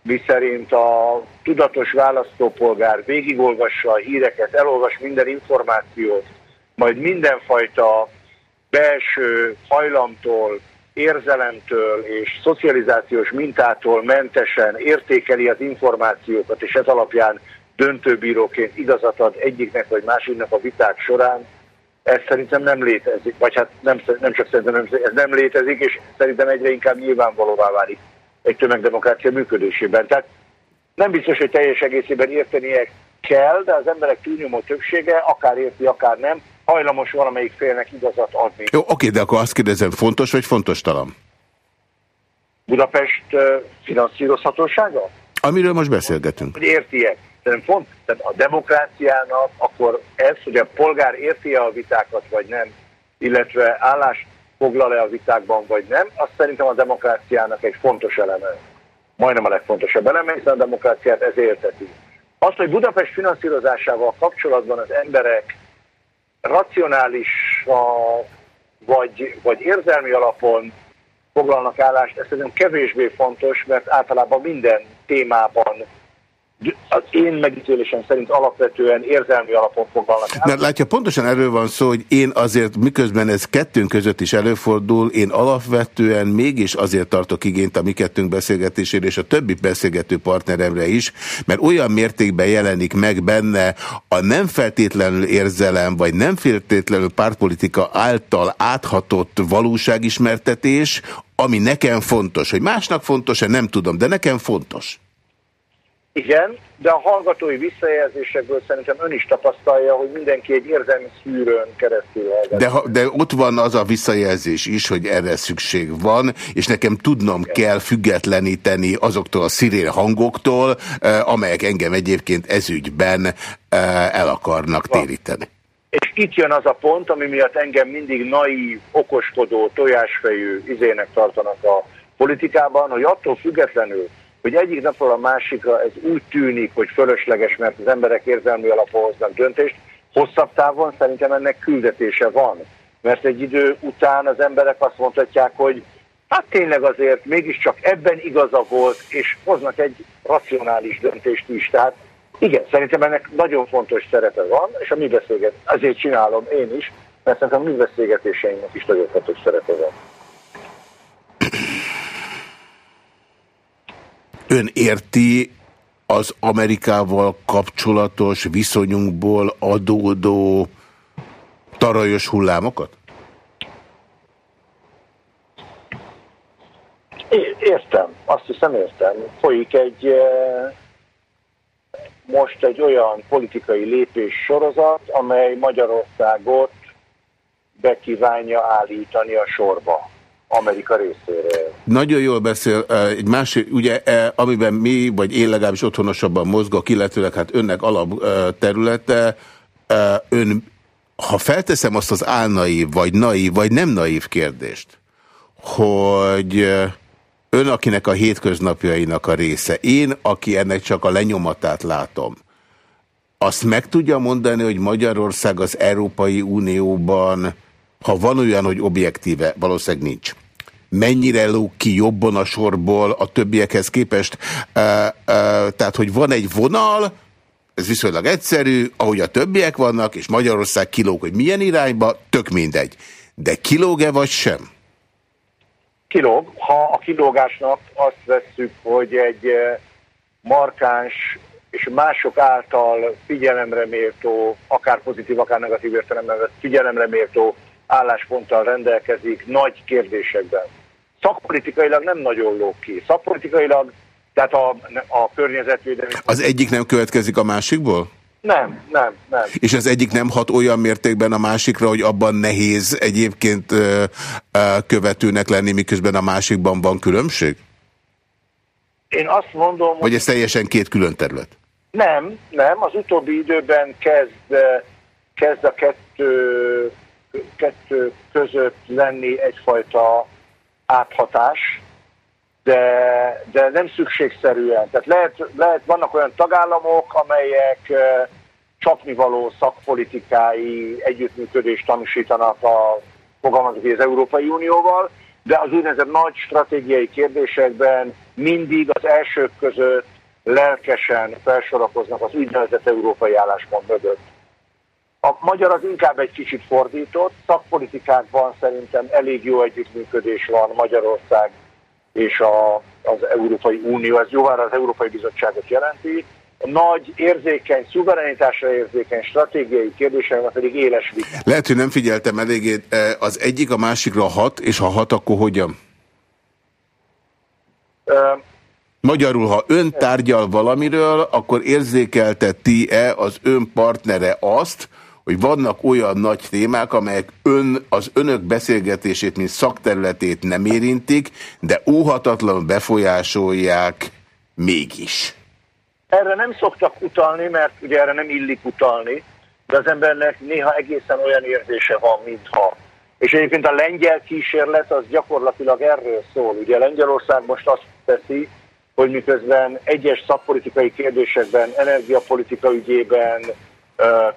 miszerint a tudatos választópolgár végigolvassa a híreket, elolvas minden információt, majd mindenfajta belső hajlamtól, érzelemtől és szocializációs mintától mentesen értékeli az információkat, és ez alapján döntőbíróként igazat ad egyiknek vagy másiknak a viták során, ez szerintem nem létezik, vagy hát nem, nem csak szerintem ez nem létezik, és szerintem egyre inkább nyilvánvalóvá válik egy tömegdemokrácia működésében. Tehát nem biztos, hogy teljes egészében értenie kell, de az emberek túlnyomó többsége, akár érti, akár nem, hajlamos valamelyik félnek igazat adni. Jó, oké, de akkor azt kérdezem, fontos vagy fontos talán? Budapest finanszírozhatósága? Amiről most beszélgetünk. Hogy érti-e? Szerintem font, tehát a demokráciának akkor ez, hogy a polgár érti-e a vitákat, vagy nem, illetve állást foglal-e a vitákban, vagy nem, azt szerintem a demokráciának egy fontos eleme. Majdnem a legfontosabb eleme, hiszen a demokráciát ez érteti. Azt, hogy Budapest finanszírozásával kapcsolatban az emberek racionális vagy, vagy érzelmi alapon foglalnak állást, ez szerintem kevésbé fontos, mert általában minden témában az én megítélésem szerint alapvetően érzelmi alapon foglalnak el. Látja, pontosan erről van szó, hogy én azért, miközben ez kettőnk között is előfordul, én alapvetően mégis azért tartok igényt a mi kettőnk beszélgetésére, és a többi beszélgető partneremre is, mert olyan mértékben jelenik meg benne a nem feltétlenül érzelem, vagy nem feltétlenül pártpolitika által áthatott valóságismertetés, ami nekem fontos. Hogy másnak fontos-e, nem tudom, de nekem fontos. Igen, de a hallgatói visszajelzésekből szerintem ön is tapasztalja, hogy mindenki egy érzelmi szűrőn keresztül hallgat. De, ha, de ott van az a visszajelzés is, hogy erre szükség van, és nekem tudnom Igen. kell függetleníteni azoktól a szirén hangoktól, amelyek engem egyébként ezügyben el akarnak van. téríteni. És itt jön az a pont, ami miatt engem mindig naív, okoskodó, tojásfejű izének tartanak a politikában, hogy attól függetlenül, hogy egyik napról a másikra ez úgy tűnik, hogy fölösleges, mert az emberek érzelmi alapon hoznak döntést, hosszabb távon szerintem ennek küldetése van. Mert egy idő után az emberek azt mondhatják, hogy hát tényleg azért mégiscsak ebben igaza volt, és hoznak egy racionális döntést is. Tehát igen, szerintem ennek nagyon fontos szerepe van, és a mi beszélget, azért csinálom én is, mert szerintem a mi beszélgetéseinknek is nagyon fontos szerepe van. Ön érti az Amerikával kapcsolatos viszonyunkból adódó tarajos hullámokat? Értem, azt hiszem értem. Folyik egy eh, most egy olyan politikai lépés sorozat, amely Magyarországot bekívánja állítani a sorba. Amerika részéről. Nagyon jól beszél. Egy másik, ugye, amiben mi, vagy én legalábbis otthonosabban mozgok, illetőleg hát önnek alap területe, ön, ha felteszem azt az álnaív, vagy naív, vagy nem naív kérdést, hogy ön, akinek a hétköznapjainak a része, én, aki ennek csak a lenyomatát látom, azt meg tudja mondani, hogy Magyarország az Európai Unióban ha van olyan, hogy objektíve, valószínűleg nincs. Mennyire lóg ki jobban a sorból a többiekhez képest? Uh, uh, tehát, hogy van egy vonal, ez viszonylag egyszerű, ahogy a többiek vannak, és Magyarország kilóg, hogy milyen irányba, tök mindegy. De kilóg-e vagy sem? Kilóg. Ha a kilógásnak azt vesszük, hogy egy markáns és mások által figyelemre méltó, akár pozitív, akár negatív értelemben figyelemre méltó állásponttal rendelkezik nagy kérdésekben. Szakpolitikailag nem nagyon lóg ki. Szakpolitikailag, tehát a, a környezetvédelmi... Az egyik nem következik a másikból? Nem, nem, nem. És az egyik nem hat olyan mértékben a másikra, hogy abban nehéz egyébként ö, ö, követőnek lenni, miközben a másikban van különbség? Én azt mondom... Vagy ez teljesen két külön terület? Nem, nem. Az utóbbi időben kezd, kezd a kettő kettő között lenni egyfajta áthatás, de, de nem szükségszerűen. Tehát lehet, lehet, vannak olyan tagállamok, amelyek csapnivaló szakpolitikái együttműködést tanúsítanak a fogalmazok az Európai Unióval, de az úgynevezett nagy stratégiai kérdésekben mindig az elsők között lelkesen felsorakoznak az úgynevezett európai álláspont mögött. A magyar az inkább egy kicsit fordított, szakpolitikákban szerintem elég jó együttműködés van Magyarország és a, az Európai Unió, ez jóvára az Európai Bizottságot jelenti, nagy, érzékeny, szuverenitásra érzékeny stratégiai kérdésekben pedig éles vita. Lehet, hogy nem figyeltem eléggé. Az egyik a másikra hat, és ha hat, akkor hogyan? Uh, Magyarul, ha ön tárgyal valamiről, akkor érzékelteti-e az ön partnere azt, hogy vannak olyan nagy témák, amelyek ön, az önök beszélgetését, mint szakterületét nem érintik, de óhatatlanul befolyásolják mégis. Erre nem szoktak utalni, mert ugye erre nem illik utalni, de az embernek néha egészen olyan érzése van, mintha. És egyébként a lengyel kísérlet az gyakorlatilag erről szól. Ugye Lengyelország most azt teszi, hogy miközben egyes szakpolitikai kérdésekben, energiapolitika ügyében,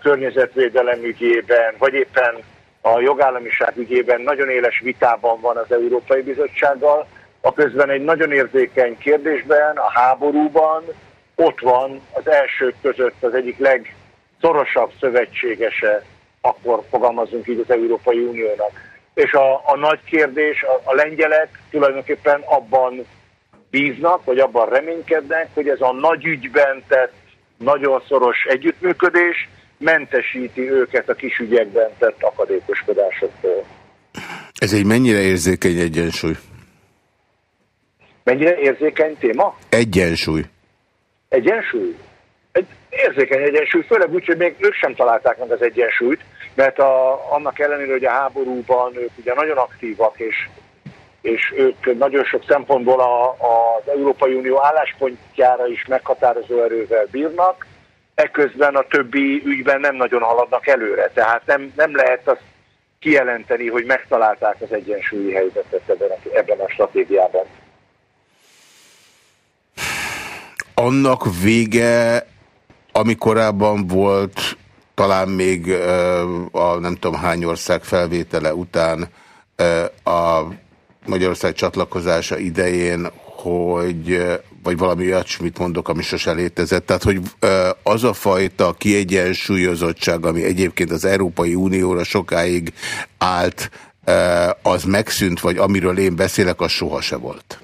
környezetvédelem ügyében, vagy éppen a jogállamiság ügyében nagyon éles vitában van az Európai Bizottsággal, a közben egy nagyon érzékeny kérdésben, a háborúban ott van az elsők között az egyik legszorosabb szövetségese, akkor fogalmazunk így az Európai Uniónak. És a, a nagy kérdés, a, a lengyelek tulajdonképpen abban bíznak, vagy abban reménykednek, hogy ez a nagy ügyben tett nagyon szoros együttműködés mentesíti őket a kis ügyekben tett akadékoskodásoktól. Ez egy mennyire érzékeny egyensúly? Mennyire érzékeny téma? Egyensúly. Egyensúly? Egy érzékeny egyensúly, főleg úgy, hogy még ők sem találták meg az egyensúlyt, mert a, annak ellenére, hogy a háborúban ők ugye nagyon aktívak, és és ők nagyon sok szempontból a, az Európai Unió álláspontjára is meghatározó erővel bírnak, ekközben a többi ügyben nem nagyon haladnak előre. Tehát nem, nem lehet azt kijelenteni, hogy megtalálták az egyensúlyi helyzetet ebben a, ebben a stratégiában. Annak vége, ami korábban volt, talán még a nem tudom hány ország felvétele után a Magyarország csatlakozása idején, hogy vagy valami olyasmit mondok, ami sose létezett. Tehát, hogy az a fajta kiegyensúlyozottság, ami egyébként az Európai Unióra sokáig állt, az megszűnt, vagy amiről én beszélek, az soha se volt.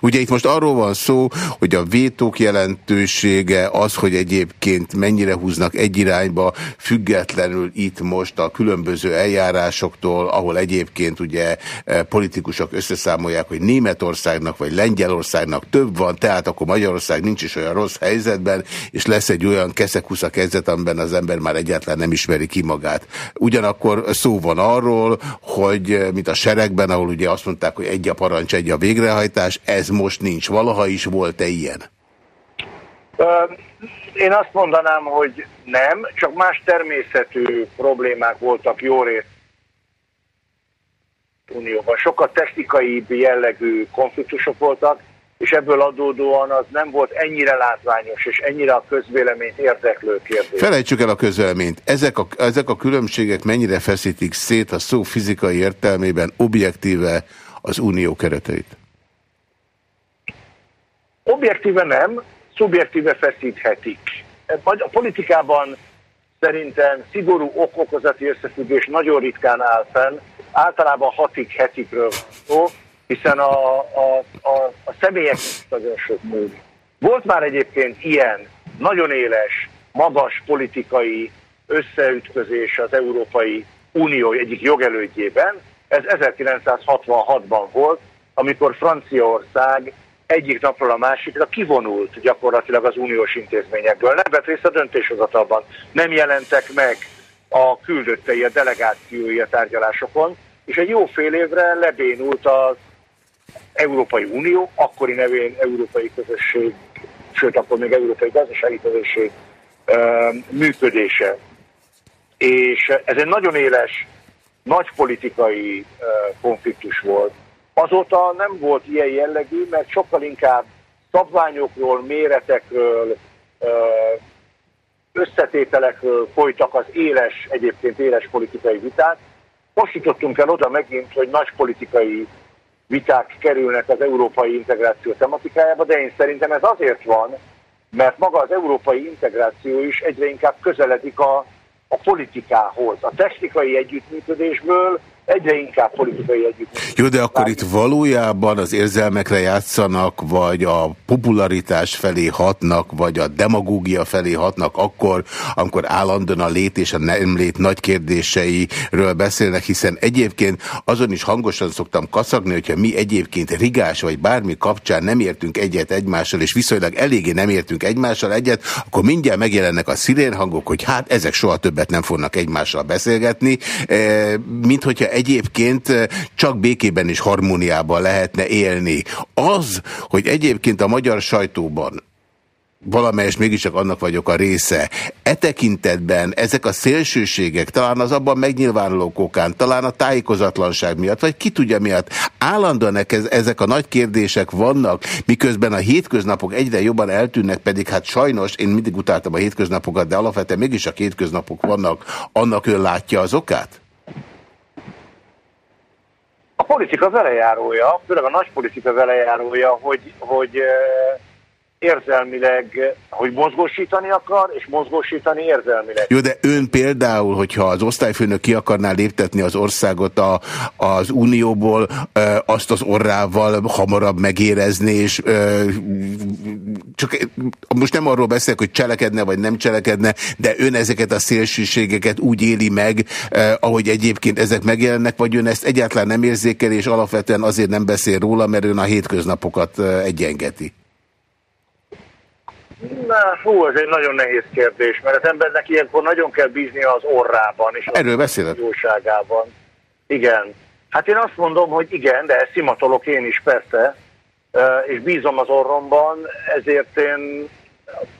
Ugye itt most arról van szó, hogy a vétók jelentősége az, hogy egyébként mennyire húznak egy irányba, függetlenül itt most a különböző eljárásoktól, ahol egyébként ugye e, politikusok összeszámolják, hogy Németországnak vagy Lengyelországnak több van, tehát akkor Magyarország nincs is olyan rossz helyzetben, és lesz egy olyan keszekuszak helyzet, amiben az ember már egyáltalán nem ismeri ki magát. Ugyanakkor szó van arról, hogy mint a seregben, ahol ugye azt mondták, hogy egy a parancs, egy a végrehajtás, ez most nincs. Valaha is volt-e ilyen? Én azt mondanám, hogy nem, csak más természetű problémák voltak jó részt Unióban. Sokkal technikai jellegű konfliktusok voltak, és ebből adódóan az nem volt ennyire látványos, és ennyire a közvéleményt érdeklő kérdés. Felejtsük el a közvéleményt. Ezek a, ezek a különbségek mennyire feszítik szét a szó fizikai értelmében objektíve az unió kereteit? Objektíve nem, szubjektíve feszíthetik. A politikában szerintem szigorú okokozati összefüggés nagyon ritkán áll fenn, általában hatig hetikről van szó, hiszen a, a, a, a személyek nagyon sok múl. Volt már egyébként ilyen nagyon éles, magas politikai összeütközés az Európai Unió egyik jogelődjében, ez 1966-ban volt, amikor Franciaország egyik napról a másikra kivonult gyakorlatilag az uniós intézményekből. Nem vett részt a döntéshozatalban. Nem jelentek meg a küldöttei, a delegációi a tárgyalásokon, és egy jó fél évre lebénult az Európai Unió, akkori nevén Európai Közösség, sőt akkor még Európai Gazdasági Közösség működése. És ez egy nagyon éles, nagy politikai konfliktus volt. Azóta nem volt ilyen jellegű, mert sokkal inkább szabványokról, méretekről, összetételekről folytak az éles, egyébként éles politikai viták. Most jutottunk el oda megint, hogy nagy politikai viták kerülnek az európai integráció tematikájába, de én szerintem ez azért van, mert maga az európai integráció is egyre inkább közeledik a, a politikához. A technikai együttműködésből egyre inkább politikai együttműködés. Jó, de akkor itt valójában az érzelmekre játszanak, vagy a popularitás felé hatnak, vagy a demagógia felé hatnak akkor, amikor állandóan a lét és a nem lét nagy kérdéseiről beszélnek, hiszen egyébként azon is hangosan szoktam kaszagni, hogyha mi egyébként rigás vagy bármi kapcsán nem értünk egyet egymással, és viszonylag eléggé nem értünk egymással egyet, akkor mindjárt megjelennek a szirénhangok, hogy hát ezek soha többet nem fognak egymással beszélgetni, eh, mint hogyha egyébként eh, csak békében és harmóniában lehetne élni. Az, hogy egyébként a magyar sajtóban valamelyest mégiscsak annak vagyok a része. E tekintetben ezek a szélsőségek, talán az abban megnyilvánuló kokán, talán a tájékozatlanság miatt, vagy ki tudja miatt, állandóan ezek a nagy kérdések vannak, miközben a hétköznapok egyre jobban eltűnnek, pedig hát sajnos, én mindig utáltam a hétköznapokat, de alapvetően mégis a hétköznapok vannak, annak ön látja az okát? Politika velejárója, főleg a nagy politika velejárója, hogy, hogy érzelmileg, hogy mozgósítani akar, és mozgósítani érzelmileg. Jó, de ön például, hogyha az osztályfőnök ki akarná léptetni az országot a, az unióból, azt az orrával hamarabb megérezni, és csak most nem arról beszélek, hogy cselekedne, vagy nem cselekedne, de ön ezeket a szélsőségeket úgy éli meg, ahogy egyébként ezek megjelennek, vagy ön ezt egyáltalán nem érzékel, és alapvetően azért nem beszél róla, mert ön a hétköznapokat egyengeti. Na, hú, ez egy nagyon nehéz kérdés, mert az embernek ilyenkor nagyon kell bízni az orrában és Erről beszélek. jóságában. Igen. Hát én azt mondom, hogy igen, de ezt szimatolok én is persze, és bízom az orromban, ezért én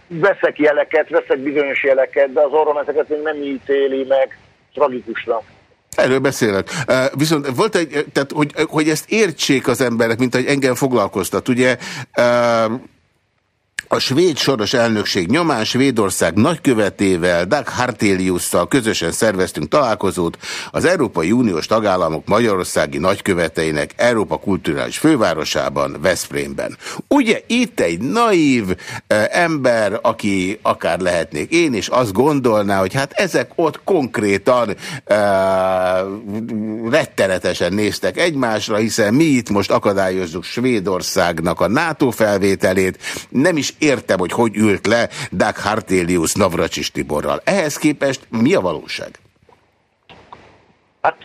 veszek jeleket, veszek bizonyos jeleket, de az orrom ezeket még nem ítéli meg tragikusnak. Erről beszélek. Viszont volt egy, tehát hogy, hogy ezt értsék az emberek, mint hogy engem foglalkoztat. Ugye a svéd soros elnökség nyomán Svédország nagykövetével, Dag Harteliusszal közösen szerveztünk találkozót az Európai Uniós tagállamok Magyarországi nagyköveteinek Európa kulturális fővárosában, Veszprémben. Ugye itt egy naív eh, ember, aki akár lehetnék én is, azt gondolná, hogy hát ezek ott konkrétan eh, rettenetesen néztek egymásra, hiszen mi itt most akadályozzuk Svédországnak a NATO felvételét, nem is értem, hogy hogy ült le Dag Hartelius Navracsis Tiborral. Ehhez képest mi a valóság? Hát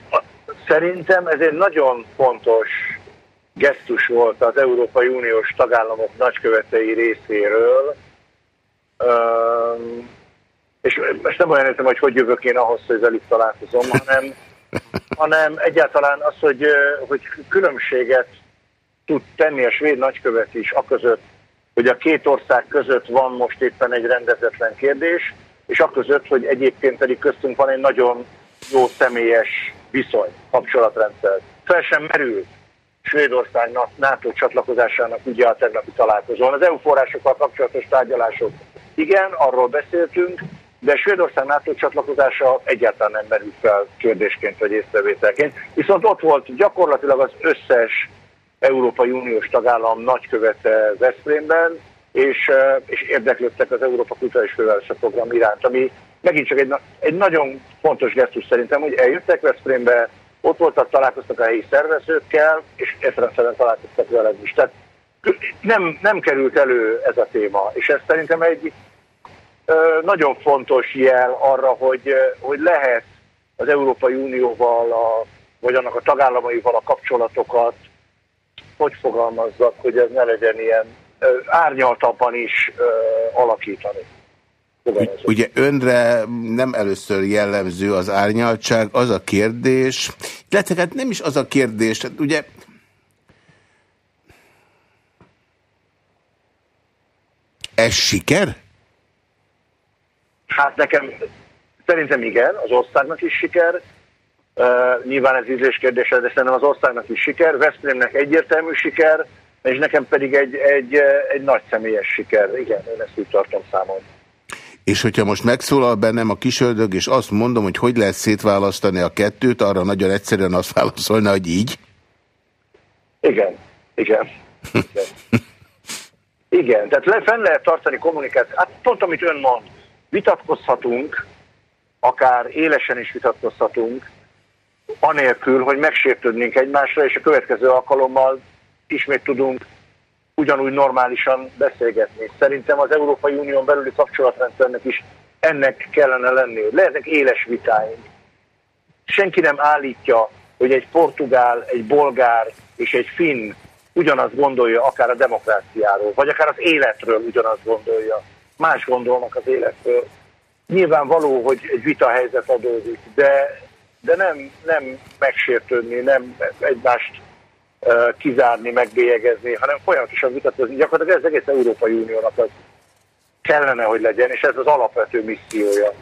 szerintem ez egy nagyon fontos gesztus volt az Európai Uniós tagállamok nagykövetei részéről, és most nem olyan értem, hogy hogy jövök én ahhoz, hogy velük találkozom, hanem, [laughs] hanem egyáltalán az, hogy, hogy különbséget tud tenni a svéd nagykövet is a között, hogy a két ország között van most éppen egy rendezetlen kérdés, és a között, hogy egyébként pedig köztünk van egy nagyon jó személyes viszony, kapcsolatrendszer. Fel sem merül Svédország NATO csatlakozásának ugye a tegnapi találkozón. Az EU forrásokkal kapcsolatos tárgyalások, igen, arról beszéltünk, de Svédország NATO csatlakozása egyáltalán nem merült fel kérdésként vagy észrevételként. Viszont ott volt gyakorlatilag az összes Európai Uniós tagállam nagykövete Veszprémben, és, és érdeklődtek az Európa Kulturális Fővárosa Program iránt, ami megint csak egy, egy nagyon fontos gesztus szerintem, hogy eljöttek Veszprémbe, ott voltak, találkoztak a helyi szervezőkkel, és értelemszerűen találkoztak veled is. Tehát nem, nem került elő ez a téma, és ez szerintem egy ö, nagyon fontos jel arra, hogy, hogy lehet az Európai Unióval, a, vagy annak a tagállamaival a kapcsolatokat hogy fogalmazzak, hogy ez ne legyen ilyen árnyaltabban is alakítani. Ugye önre nem először jellemző az árnyaltság, az a kérdés, illetve hát nem is az a kérdés, hát ugye ez siker? Hát nekem szerintem igen, az országnak is siker, Uh, nyilván ez ízlés kérdése, de szerintem az országnak is siker, Veszprémnek egyértelmű siker, és nekem pedig egy, egy, egy nagy személyes siker. Igen, én ezt úgy tartom számon. És hogyha most megszólal bennem a kisördög, és azt mondom, hogy hogy lehet szétválasztani a kettőt, arra nagyon egyszerűen azt válaszolna, hogy így? Igen, igen. Igen, [laughs] igen tehát le, fenn lehet tartani kommunikációt. Hát pont amit ön mond, vitatkozhatunk, akár élesen is vitatkozhatunk, anélkül, hogy megsértődnénk egymásra, és a következő alkalommal ismét tudunk ugyanúgy normálisan beszélgetni. Szerintem az Európai Unión belüli kapcsolatrendszernek is ennek kellene lenni. Lehetnek éles vitáink. Senki nem állítja, hogy egy portugál, egy bolgár és egy finn ugyanazt gondolja akár a demokráciáról, vagy akár az életről ugyanazt gondolja. Más gondolnak az életről. Nyilvánvaló, hogy egy vita helyzet adódik, de, de nem, nem megsértődni, nem egymást uh, kizárni, megbélyegezni, hanem folyamatosan vitatkozni. Gyakorlatilag ez egész Európai Uniónak az kellene, hogy legyen, és ez az alapvető missziója.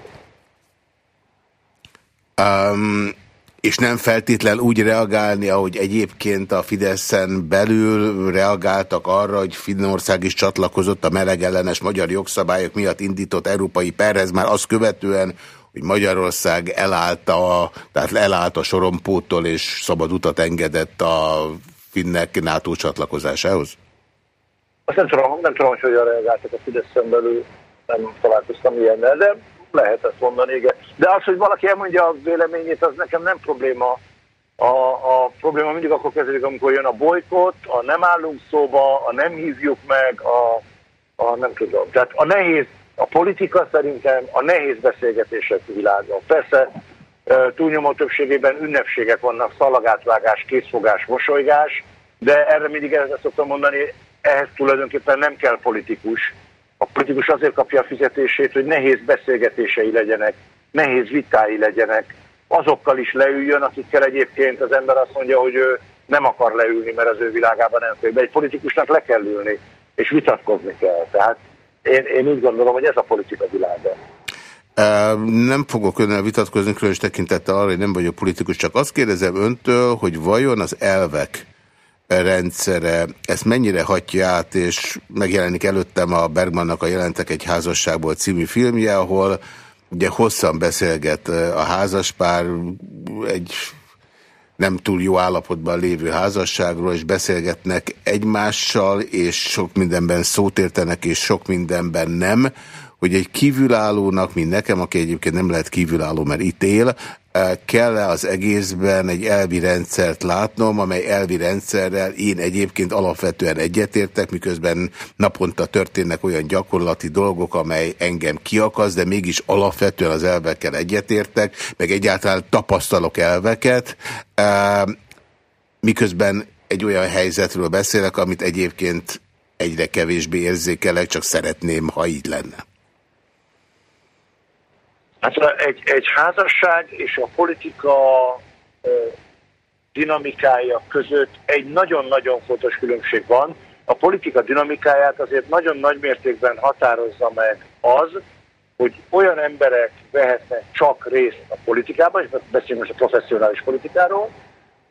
Um, és nem feltétlen úgy reagálni, ahogy egyébként a Fideszen belül reagáltak arra, hogy Finnország is csatlakozott a melegellenes magyar jogszabályok miatt indított európai perhez, már azt követően, hogy Magyarország elállt a, tehát elállt a sorompótól és szabad utat engedett a finnek NATO csatlakozásához? Azt nem tudom, nem tudom, hogy hogyan reagáltak a Fideszen belül, nem találkoztam ilyennel, de lehet ezt mondani, igen. De az, hogy valaki elmondja a véleményét, az nekem nem probléma. A, a probléma mindig akkor kezdődik, amikor jön a bolykott, a nem állunk szóba, a nem hívjuk meg, a, a nem tudom. Tehát a nehéz, a politika szerintem a nehéz beszélgetések világa. Persze túlnyomó többségében ünnepségek vannak, szalagátvágás, készfogás, mosolygás, de erre mindig ezt szoktam mondani, ehhez tulajdonképpen nem kell politikus, a politikus azért kapja a fizetését, hogy nehéz beszélgetései legyenek, nehéz vitái legyenek, azokkal is leüljön, akikkel egyébként az ember azt mondja, hogy ő nem akar leülni, mert az ő világában nem fél. De egy politikusnak le kell ülni, és vitatkozni kell. Tehát én, én úgy gondolom, hogy ez a politika világa. Nem fogok önnel vitatkozni, különös tekintettel arra, hogy nem vagyok politikus, csak azt kérdezem öntől, hogy vajon az elvek, rendszere ezt mennyire hatja át, és megjelenik előttem a Bergmannak a Jelentek egy házasságból című filmje, ahol ugye hosszan beszélget a házaspár egy nem túl jó állapotban lévő házasságról, és beszélgetnek egymással, és sok mindenben szót értenek, és sok mindenben nem, hogy egy kívülállónak, mint nekem, aki egyébként nem lehet kívülálló, mert itt él, kell-e az egészben egy elvi rendszert látnom, amely elvi rendszerrel én egyébként alapvetően egyetértek, miközben naponta történnek olyan gyakorlati dolgok, amely engem kiakaz, de mégis alapvetően az elvekkel egyetértek, meg egyáltalán tapasztalok elveket, miközben egy olyan helyzetről beszélek, amit egyébként egyre kevésbé érzékelek, csak szeretném, ha így lenne. Hát egy, egy házasság és a politika dinamikája között egy nagyon-nagyon fontos különbség van. A politika dinamikáját azért nagyon nagy mértékben határozza meg az, hogy olyan emberek vehetnek csak részt a politikában, és beszélünk most a professzionális politikáról,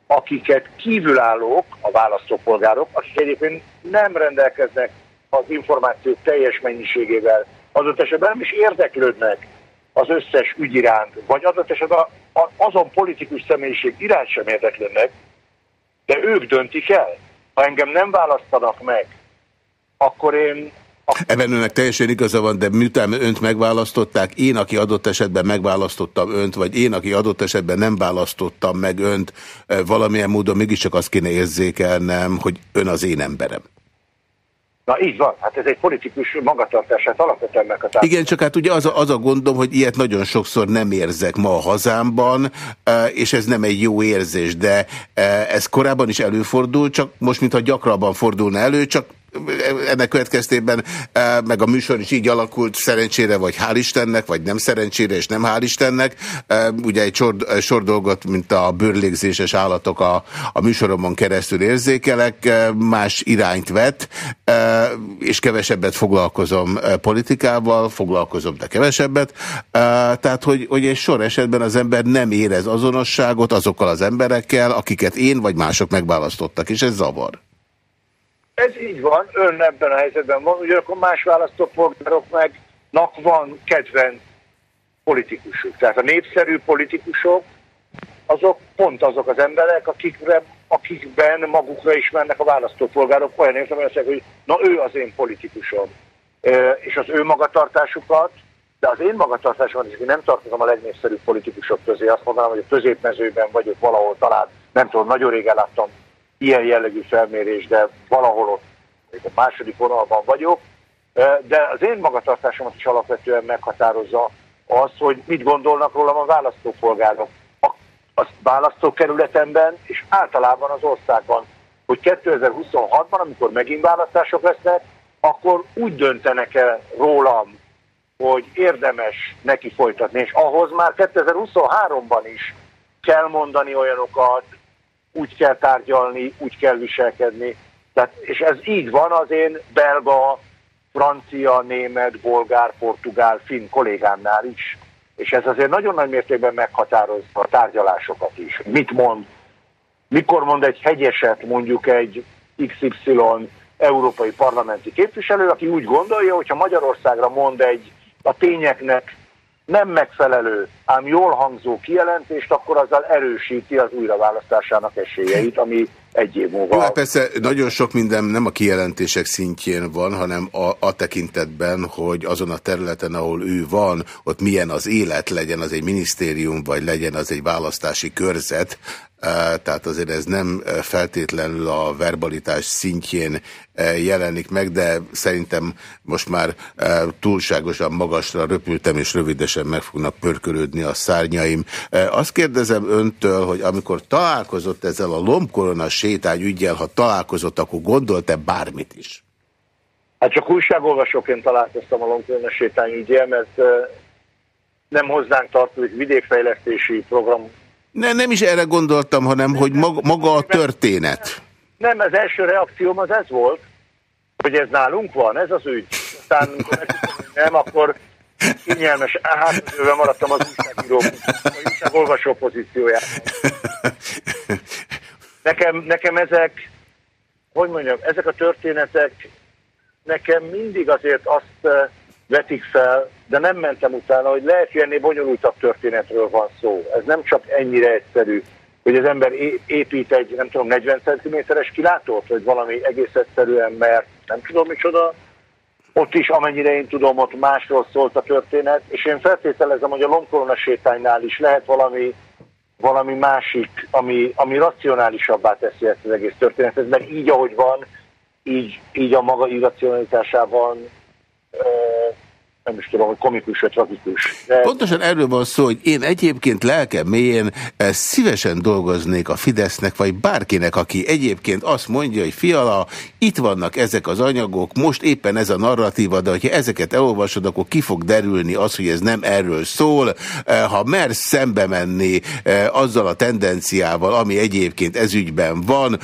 akiket kívülállók, a választópolgárok, akik egyébként nem rendelkeznek az információ teljes mennyiségével, azon esetben nem is érdeklődnek az összes ügy iránt, vagy adott esetben azon politikus személyiség iránt sem érdeklődnek, de ők döntik el. Ha engem nem választanak meg, akkor én Ebben önnek teljesen igaza van, de miután önt megválasztották, én, aki adott esetben megválasztottam önt, vagy én, aki adott esetben nem választottam meg önt, eh, valamilyen módon mégiscsak azt kéne érzékelnem, hogy ön az én emberem. Na így van, hát ez egy politikus magatartását alapvetően meghatározza. Igen, csak hát ugye az a, az a gondom, hogy ilyet nagyon sokszor nem érzek ma a hazámban, e, és ez nem egy jó érzés, de e, ez korábban is előfordul, csak most mintha gyakrabban fordulna elő, csak ennek következtében e, meg a műsor is így alakult, szerencsére vagy hál' Istennek, vagy nem szerencsére és nem hál' Istennek. E, ugye egy sor, sor dolgot, mint a bőrlégzéses állatok a, a műsoromon keresztül érzékelek, e, más irányt vett, és kevesebbet foglalkozom politikával, foglalkozom, de kevesebbet. Tehát, hogy, hogy egy sor esetben az ember nem érez azonosságot azokkal az emberekkel, akiket én vagy mások megválasztottak, és ez zavar. Ez így van, ön ebben a helyzetben van, ugyanakkor más választópolgároknak van kedvenc politikusuk. Tehát a népszerű politikusok, azok pont azok az emberek, akikre, akikben magukra ismernek a választópolgárok olyan értelemben, hogy na ő az én politikusom. És az ő magatartásukat de az én magatartásom, és én nem tartozom a legnépszerűbb politikusok közé, azt mondanám, hogy a középmezőben vagyok valahol talán, nem tudom, nagyon régen láttam ilyen jellegű felmérés, de valahol ott a második vonalban vagyok, de az én magatartásomat is alapvetően meghatározza az, hogy mit gondolnak rólam a választópolgárok. A választókerületemben és általában az országban, hogy 2026-ban, amikor megint választások lesznek, akkor úgy döntenek el rólam, hogy érdemes neki folytatni, és ahhoz már 2023-ban is kell mondani olyanokat, úgy kell tárgyalni, úgy kell viselkedni. Tehát, és ez így van az én belga, francia, német, bolgár, portugál, finn kollégámnál is. És ez azért nagyon nagy mértékben meghatározza a tárgyalásokat is. Mit mond, mikor mond egy hegyeset mondjuk egy XY európai parlamenti képviselő, aki úgy gondolja, hogy ha Magyarországra mond egy a tényeknek nem megfelelő, ám jól hangzó kijelentést, akkor azzal erősíti az újraválasztásának esélyeit, ami egy év múlva. Jó, hát persze nagyon sok minden nem a kijelentések szintjén van, hanem a, a tekintetben, hogy azon a területen, ahol ő van, ott milyen az élet, legyen az egy minisztérium, vagy legyen az egy választási körzet, tehát azért ez nem feltétlenül a verbalitás szintjén jelenik meg, de szerintem most már túlságosan magasra röpültem, és rövidesen meg fognak pörkölődni a szárnyaim. Azt kérdezem öntől, hogy amikor találkozott ezzel a lombkorona sétány ügyel, ha találkozott, akkor gondolt-e bármit is? Hát csak újságolvasóként találkoztam a lombkorona sétány ügyel, mert nem hozzánk tartozik vidékfejlesztési program ne, nem is erre gondoltam, hanem hogy maga, maga a történet. Nem, az első reakcióm az ez volt, hogy ez nálunk van, ez az ügy. Aztán nem, akkor kényelmes hátadőben maradtam az újságíró, az újságolvasó pozíciójában. Nekem, nekem ezek, hogy mondjam, ezek a történetek nekem mindig azért azt vetik fel, de nem mentem utána, hogy lehet, hogy ennél bonyolultabb történetről van szó. Ez nem csak ennyire egyszerű, hogy az ember épít egy, nem tudom, 40 cm-es kilátót, vagy valami egész egyszerűen, mert nem tudom micsoda, ott is, amennyire én tudom, ott másról szólt a történet, és én feltételezem, hogy a lombkorona sétánynál is lehet valami, valami másik, ami, ami racionálisabbá teszi ezt az egész történetet, mert így, ahogy van, így, így a maga irracionalitásában nem is tudom, hogy komikus vagy tragikus. De... Pontosan erről van szó, hogy én egyébként lelkem mélyén eh, szívesen dolgoznék a Fidesznek, vagy bárkinek, aki egyébként azt mondja, hogy fiala, itt vannak ezek az anyagok, most éppen ez a narratíva, de hogyha ezeket elolvasod, akkor ki fog derülni az, hogy ez nem erről szól. Eh, ha mersz szembe menni eh, azzal a tendenciával, ami egyébként ezügyben van,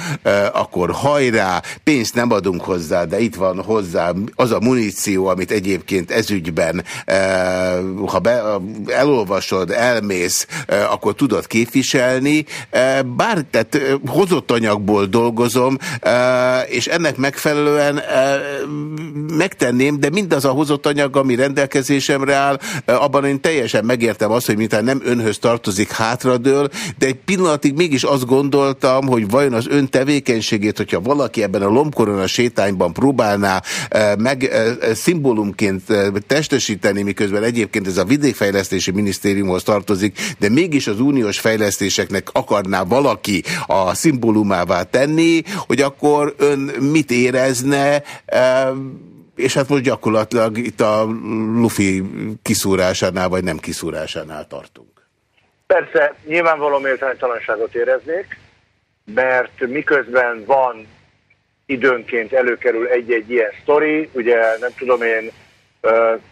akkor hajrá, pénzt nem adunk hozzá, de itt van hozzá az a muníció, amit egyébként ezügyben ügyben, eh, ha be, elolvasod, elmész, eh, akkor tudod képviselni. Eh, bár, tehát hozott anyagból dolgozom, és ennek megfelelően megtenném, de mindaz a hozott anyag, ami rendelkezésemre áll, abban én teljesen megértem azt, hogy mintha nem önhöz tartozik hátradől, de egy pillanatig mégis azt gondoltam, hogy vajon az ön tevékenységét, hogyha valaki ebben a lombkorona sétányban próbálná meg szimbólumként testesíteni, miközben egyébként ez a vidékfejlesztési minisztériumhoz tartozik, de mégis az uniós fejlesztéseknek akarná valaki a szimbólumává tenni, hogy akkor ön mit érezne, és hát most gyakorlatilag itt a lufi kiszúrásánál, vagy nem kiszúrásánál tartunk. Persze, nyilvánvaló méltánytalanságot éreznék, mert miközben van időnként előkerül egy-egy ilyen sztori, ugye nem tudom én,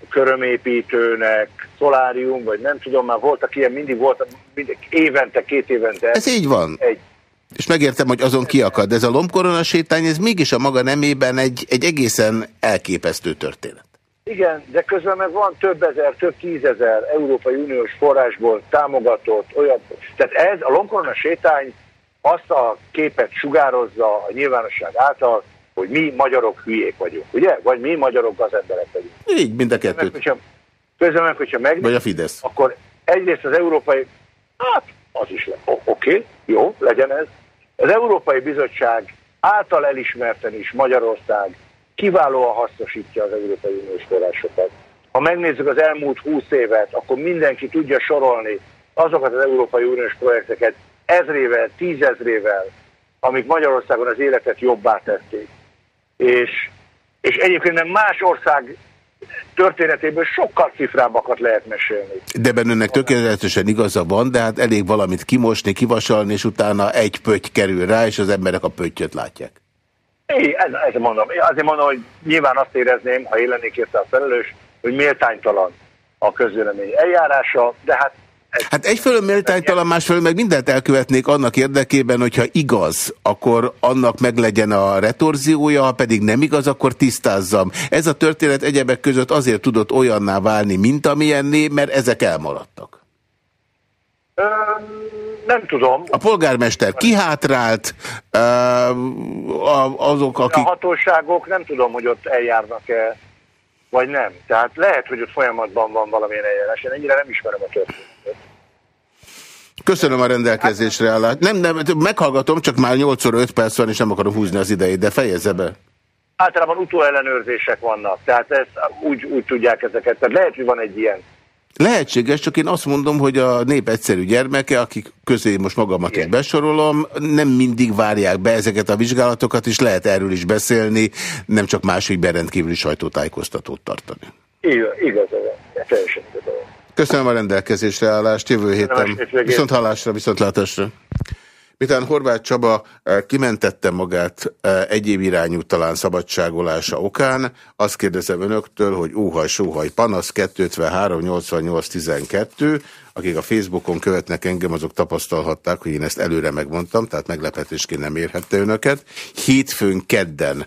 körömépítőnek, szolárium, vagy nem tudom, már voltak ilyen, mindig voltak, mindig évente, két évente. Ez így van. Egy, és megértem, hogy azon kiakad, de ez a lombkorona sétány, ez mégis a maga nemében egy, egy egészen elképesztő történet. Igen, de közben meg van több ezer, több tízezer Európai Uniós forrásból támogatott olyan. Tehát ez a lombkorona sétány azt a képet sugározza a nyilvánosság által, hogy mi magyarok hülyék vagyunk, ugye? Vagy mi magyarok az emberek vagyunk. Így, mind a kettőt. Közben meg, hogyha meg, Vagy a Fidesz. akkor egyrészt az európai, hát az is le. Oké, okay, jó, legyen ez. Az Európai Bizottság által elismerten is Magyarország kiválóan hasznosítja az Európai Uniós forrásokat. Ha megnézzük az elmúlt 20 évet, akkor mindenki tudja sorolni azokat az Európai Uniós projekteket ezrével, tízezrével, amik Magyarországon az életet jobbá tették. És, és egyébként más ország történetéből sokkal cifrábbakat lehet mesélni. De bennőnek tökéletesen igaza van, de hát elég valamit kimosni, kivasalni, és utána egy pötty kerül rá, és az emberek a pöttyöt látják. É, ez, ez mondom. Azért mondom, hogy nyilván azt érezném, ha én lennék érte a felelős, hogy méltánytalan a közvélemény eljárása, de hát Hát egyfelől méltánytalan, másfelől meg mindent elkövetnék annak érdekében, hogyha igaz, akkor annak meglegyen a retorziója, ha pedig nem igaz, akkor tisztázzam. Ez a történet egyebek között azért tudott olyanná válni, mint amilyenné, mert ezek elmaradtak. Ö, nem tudom. A polgármester kihátrált, azok, akik... A hatóságok nem tudom, hogy ott eljárnak-e, vagy nem. Tehát lehet, hogy ott folyamatban van valamilyen eljárás. Én ennyire nem ismerem a történetet. Köszönöm a rendelkezésre állást. Nem, nem, meghallgatom, csak már 8 óra 5 perc van, és nem akarom húzni az idejét, de fejezze be. Általában utóellenőrzések vannak, tehát ezt úgy, úgy tudják ezeket. Tehát lehet, hogy van egy ilyen Lehetséges, csak én azt mondom, hogy a nép egyszerű gyermeke, akik közé most magamat Igen. is besorolom, nem mindig várják be ezeket a vizsgálatokat, és lehet erről is beszélni, nem csak másik berendkívüli sajtótájékoztatót tartani. Igen, igazán, teljesen. Köszönöm a rendelkezésre állást, jövő héten. Viszont hallásra, viszont látásra. Miután Horváth Csaba eh, kimentette magát eh, egyéb irányú talán szabadságolása okán, azt kérdezem önöktől, hogy óhaj, sóhaj, panasz 253 88 12, akik a Facebookon követnek engem, azok tapasztalhatták, hogy én ezt előre megmondtam, tehát meglepetésként nem érhette önöket. Hétfőn kedden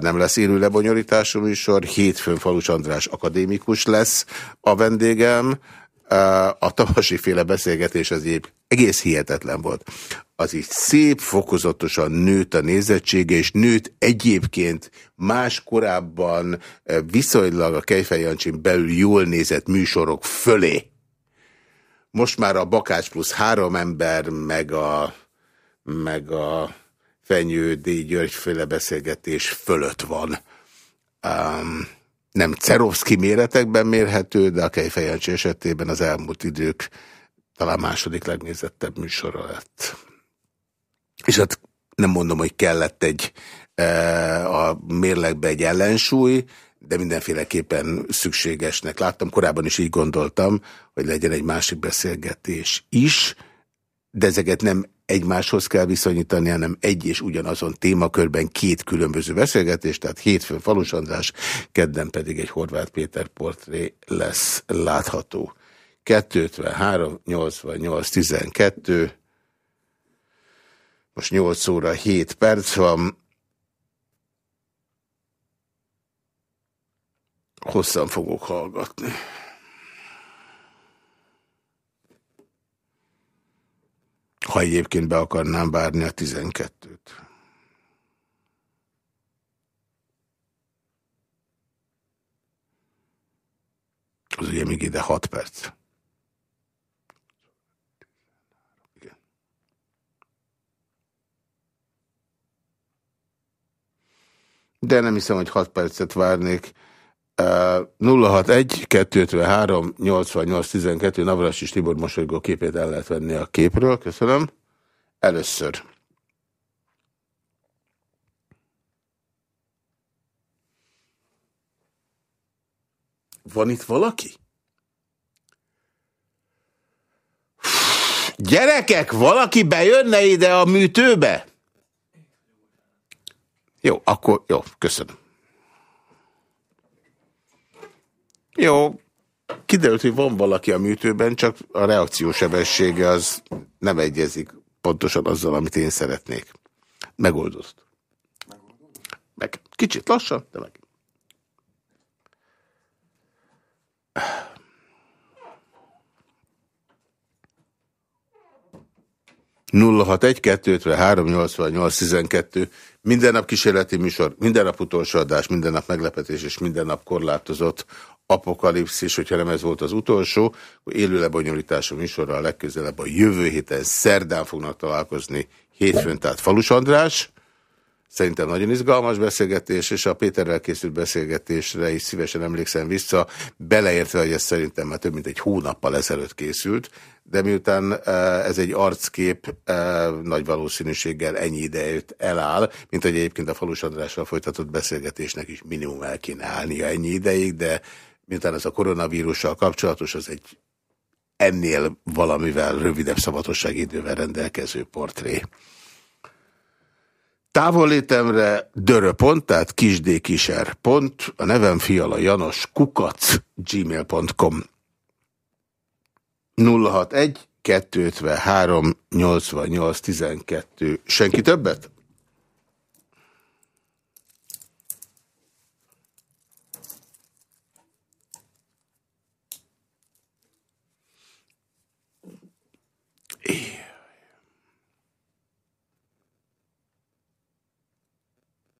nem lesz élő lebonyolítású műsor, hétfőn Falus András akadémikus lesz a vendégem, a tavasi féle beszélgetés az épp egész hihetetlen volt. Az így szép, fokozatosan nőtt a nézettsége, és nőtt egyébként más korábban viszonylag a Kejfej Jancsin belül jól nézett műsorok fölé. Most már a Bakács plusz három ember, meg a, meg a Fenyő D. György féle beszélgetés fölött van. Um, nem Cerovszki méretekben mérhető, de a Kejfejancsi esetében az elmúlt idők talán második legnézettebb műsora lett. És hát nem mondom, hogy kellett egy e, a mérlegbe egy ellensúly, de mindenféleképpen szükségesnek láttam. Korábban is így gondoltam, hogy legyen egy másik beszélgetés is, de ezeket nem egymáshoz kell viszonyítani, hanem egy és ugyanazon témakörben két különböző beszélgetés, tehát hétfőn Falus András, kedden pedig egy Horváth Péter portré lesz látható. 253, 88, 12, most 8 óra 7 perc van, hosszan fogok hallgatni. Ha egyébként be akarnám várni a 12-t. Az ugye még ide 6 perc. De nem hiszem, hogy 6 percet várnék. 061 253 88 12 Navras és Tibor mosolygó képét el lehet venni a képről. Köszönöm. Először. Van itt valaki? Gyerekek, valaki bejönne ide a műtőbe? Jó, akkor jó, köszönöm. Jó, kiderült, hogy van valaki a műtőben, csak a reakciósebessége az nem egyezik pontosan azzal, amit én szeretnék. Megoldott. Meg kicsit lassan, de meg. nulla hat egy kettő három nyolcvan nyolc tizenkettő minden nap kísérleti műsor, minden nap utolsó adás, minden nap meglepetés és minden nap korlátozott apokalipszis, hogyha nem ez volt az utolsó, akkor élő lebonyolítású műsorral legközelebb a jövő héten szerdán fognak találkozni hétfőn, tehát Falus András, Szerintem nagyon izgalmas beszélgetés, és a Péterrel készült beszélgetésre is szívesen emlékszem vissza, beleértve, hogy ez szerintem már több mint egy hónappal ezelőtt készült, de miután ez egy arckép nagy valószínűséggel ennyi idejét eláll, mint hogy egyébként a Falus Andrással folytatott beszélgetésnek is minimum el kéne állnia ennyi ideig, de miután ez a koronavírussal kapcsolatos, az egy ennél valamivel rövidebb szabadossági idővel rendelkező portré. Távollétemre döröpont, tehát kisdkiser pont, a nevem Fiala Janos kukac gmail.com 061 253 88 12 Senki többet?